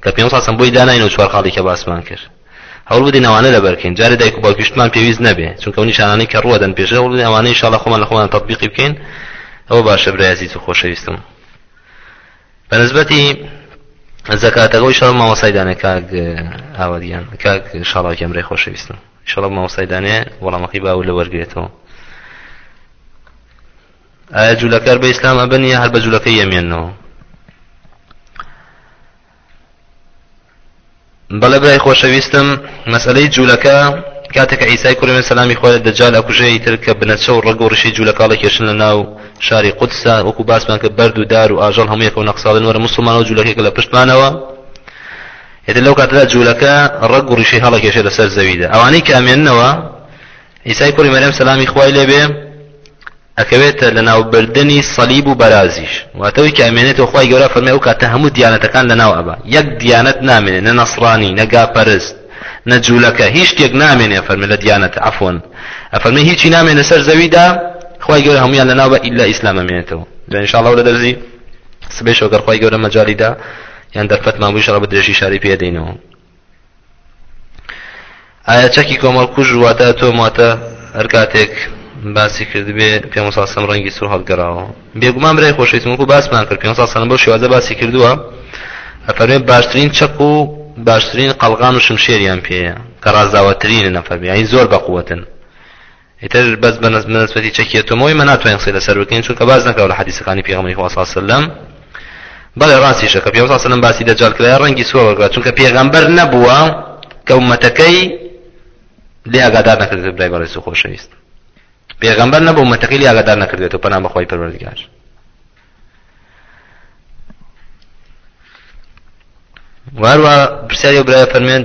کە پێ ساسم بۆی داناین و چوار خاڵی کە باسمان کرد هەوڵ بدەین ئەوانە لەبەرکەین جارێ دایک و باوکیشتمان پێویست نەبێ چونکە نیشانانی کە ڕوەدەن پێشە هەوڵ ئەوانەی شڵە خۆمان لە خۆمان تطببیقی بکەین ئەوە باشە برایزیت و خۆشەویستم بەنسبەتی زەکاتەکە و شڵە مامۆسای دانێ کاک ئاوەدیان کاک شڵاکی ئەمرێ خۆشەویستم شڵە مامۆسای دانێ وەڵامەکەی باو لە وەرگێتەوە ئایا جوولەکار بە ئیسلام ئەبن یا هەر بە جوولەکەی یەمێنەوە بەڵێ برای خۆشەویستم مەسئلەی جوولەکە کاتێک عیسای کوڕێن سەلامی خۆیان دەجال ئەکوژەی تر کە بنەچە و ڕەگ و ڕیشی جوولەکەڵە کێشن لە ناو شاری قودسە وەکو باسمان کە بەرد و دار و ئاژەڵ هەموو یەکەوە نەقساڵن وەرە مسلمانەوە جوولەکەێک لە پشتمانەوە ئێتر لەو کاتدا جوولەکە ڕەگ و ڕیشی هەڵە کێشێ لەسەر زەویدا ئەوانەی کامێنەوە عیسای کوڕی مەرەم سەلامی خوای لێبێ ئەکەوێتە لەناوبردنی صلیب و بەرازیش واتە ئەوی کە ئەمێنێتەوە خوای گەورە فەرمووی ئەو کاتە هەموو دیانەتەکان لەناو ئەبا یەک دیانەت نامێنێ نە نەسڕانی نە گاپەرست نە جوولەکە هیچ شتێک نامێنێ فەرمووی لە دیانەت عەفوەن ئەفەرمووی هیچی نامێنێ لەسەر زەویدا خوای گەورە هەموویان لەناو بە ئیلا ئیسلام ئەمێنێتەوە ان شاء الله لە دەرزی سبەی شەو گەر خوای گەورە مەجالی دا یان دەرفەتمان بوو ان شاء الله بە درێژی شاری پێ دەینەوە ئایا چەکی کۆمەڵکوژ واتە ئەتۆم واتە هەر کاتێک باسی کردبێ پێ ساسم ڕەنگی سوور هەڵگەڕاوە بێگومان برای خۆشەویستم وەکو باسمان کرد پێ ساسەن بۆ شێوازە باسی کردووە ئەفەرمێ باشترین چەک و باشترین قەلغان و شمشێریان پێەیە کە ڕازاوەترینە نەفەرمیانی زۆر بەقوتن ئیتر بەس بە نسبەتی چەکی ئەتۆمەوەی مە ناتوانین قسەی لەسەر بکەین چونکە باس نەکراوە لە حەدیسەکانی پێغەمبەری خوا صلی الله علیه و سلم بەڵێ ڕاستیشە کە پێغەمبەر صلی الله علیه و سلم باسی دەجال کرا ڕەنگی سوور وەرگرا چونکە پێغەمبەر نەبووە کە ئومەتەکەی لێ ئاگادار نەکردێت برای بەڕێز و خۆشەویست پێغەمبەر نەبوو ئومەتەکەی لێ ئاگادار نەکردێت و پەنا بەخوای پەروەردگار واروا پرسیاری و برای فەرمێن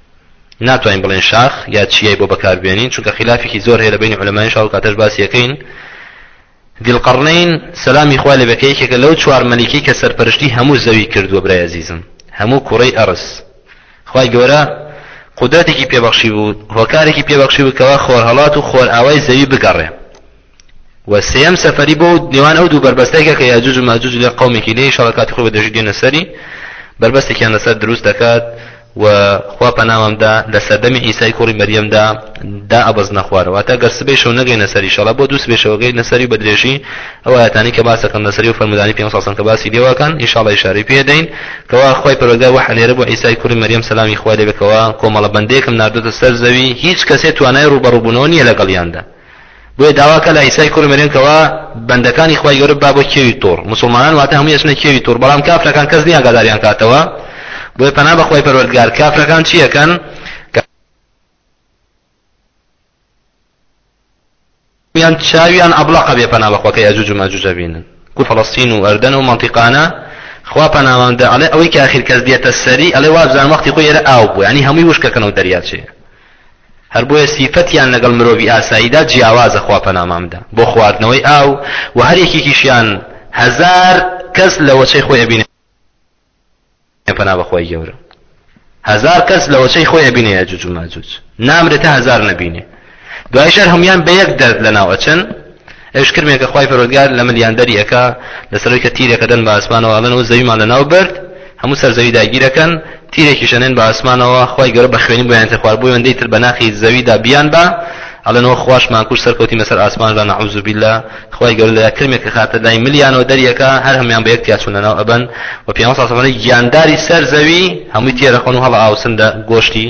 ناتوانین بڵێن شاخ یا چیای بۆ بەکاربێنین چونکە خلافێکی زۆر هەیە لە بینی علەمایش هەڵ کاتەش باسیەکەین دیلقڕنین سەلامی خوا لە بەکە یەکێکە لەو چوار مەلیکی کە سەرپەرشتی هەموو زەوی کردووە برای عزیزم هەموو کوڕی ئەرس خی گەورە قدرەتێکی پێبەخشی بوو هۆکارێکی پێبەخشی بوو کەوا خۆرهڵات و خۆر ئاوای زەوی بگەڕێ و سێم سەفەری بۆ نێوان ئەو دوو بەربەستێکە کە یاجوج و ماجوج لە قومێکی لێ شەڵە کاتی خۆی دەژی دێنە سەری بەربەستێکیان لەسەر دروست دەکات و خوا پەناوامدا لە سەردەمی ئیسای کوڕی مەریەمدا دا ئەبەزنە خوارەوە تا گەر سبەی شەو نەگەینە سەری شەڵە بۆ دوو سبێشەوەگەی نەسەری بە درێژی ئەو ئاەتانی کە باسەکەم لەسەری و فەرمودانی پێ ساسن کە باسی لێواکان ئیشاڵی شاری پێدەین کەوا خۆی پەرۆدا وە حەنێرە بۆ ئیسای کوڕی مەریەم سەلامی خوا لێبێکەوە کۆمەڵە بەندێکم نردۆتە سەر زەوی هیچ کەسێ توانای ڕوبەڕوبوونەوە نیە لەگەڵیاندا بۆیە داواکە لە عیسای کوڕی مەریم کەوا بەندەکانی خوای گەورە با بۆ کێوی تۆڕ مسلمانان واتە هەموو ئەچنە کێوی تۆڕ بەڵام کافرەکان کەس نییە گاداریان کاتەوە بۆیە پەنا بە خوای پەروەردگار کافرەکان چیەکەن یان چاویان ئەبلەقە بێ پەنا بەخواکەی ئەجوج و ماجوجە بینن کو فەڵەستین و ئەردەن و منطقانە خوا پەناواندا ئەڵێ ئەوەی کە ئاخیر کەس دێتە سەری ئەڵێ وابزان وەختی خۆی ئێرە ئاو بوو ینی هەمووی وشکەکەن و دەریاچێ هەر بۆیە سیفەتیان لەگەڵ مرۆڤی ئاساییدا جیاوازە خوا پەنامان بدا بۆ خواردنەوەی ئاو و هەر یەکێکیشیان هەزار کەس لە وەچەی خۆی ئەبینێ پەنا بەخوای گەورە هەزار کەس لە وەچەی خۆی ئەبینێ یاجوج و ماجوج نامرێتە هەزار نەبینێ دوایشار هەموان بە یەک دەرد لەناو ئەچن ئەویش کرمێک کە خوای پەروەردگار لە ملیان دەری ئەکا لەسەرەوەی کە تیرێک ئەدەن بە ئاسمانەوە ئەڵێن ئەو زەویمان لەناو برد هەموو سەر زەوی داگیر ئەکەن تیرێکیش ئەنێن بە ئاسمانەوە خوای گەورە بە خوێنی بۆیان تێخوار بۆ ئەوەندەی تر بە ناخی زەویدا بیان با ئەڵێن ئەوە خواشمان کوژ سەرکەوتیمە سەر ئاسماندا نەعوذ باللە خوای گەورە لە کرمێک کە خاتە لای ملیانەوە دەریەکە هەر هەمان بە یەک تیاچون لەناو ئەبەن و پیامبر صلی الله علیه و سلم گیانداری سەر زەوی هەمووی تێرەخۆن و هەڵ ئاوسن لە گۆشتی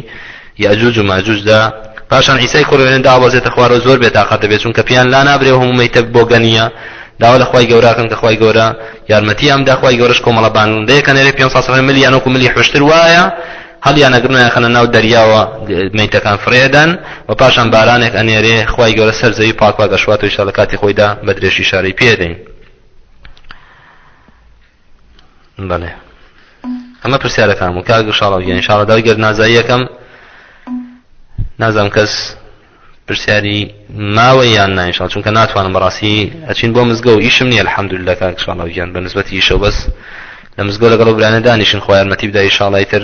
یاجوج و ماجوج دا، پاشان عیسای کوڕی وێنە دائەبەزێتە خوارەوە زۆر بێ تاقەت دەبێت چونکە پێیان لا نابرێ و هەموو مەیتە بۆگەنییە داوا لە خوای گەورە ئەکەن کە خوای گەورە یارمەتییان بدا خوای گەورەش کۆمەڵە بانگەندەیە کە نێرەی پێنج سەد سەد ملی یان وەکو ملی حوشتر وایە هەڵیان ئەگرن و یاخەنە ناو دەریاوە مەیتەکان فرێدەن و پاشان بارانێک ئەنێرێ خوای گەورە سەر زەوی پاکوا گەشوات و ئیشاڵە کاتی خۆیدا بە درێژی شارەی پێدەین بەڵێ ئەمە پرسیارەکان و کاگە شاڵاوگە انشاءڵە داوای گەر نازاییەکەم نازانم کەس پرسیاری ماوە یان ناینشاڵ چونکە ناتوانم بەڕاستی ئەچین بۆ مزگە و ئیشم نییە الحەمدللە کاک شاڵاوگیان بە نسبەتی ئیشەوە بەس لە مزگەوت لەگەڵ برانە دانیشن خۆیان مەتیب دای شاڵای تر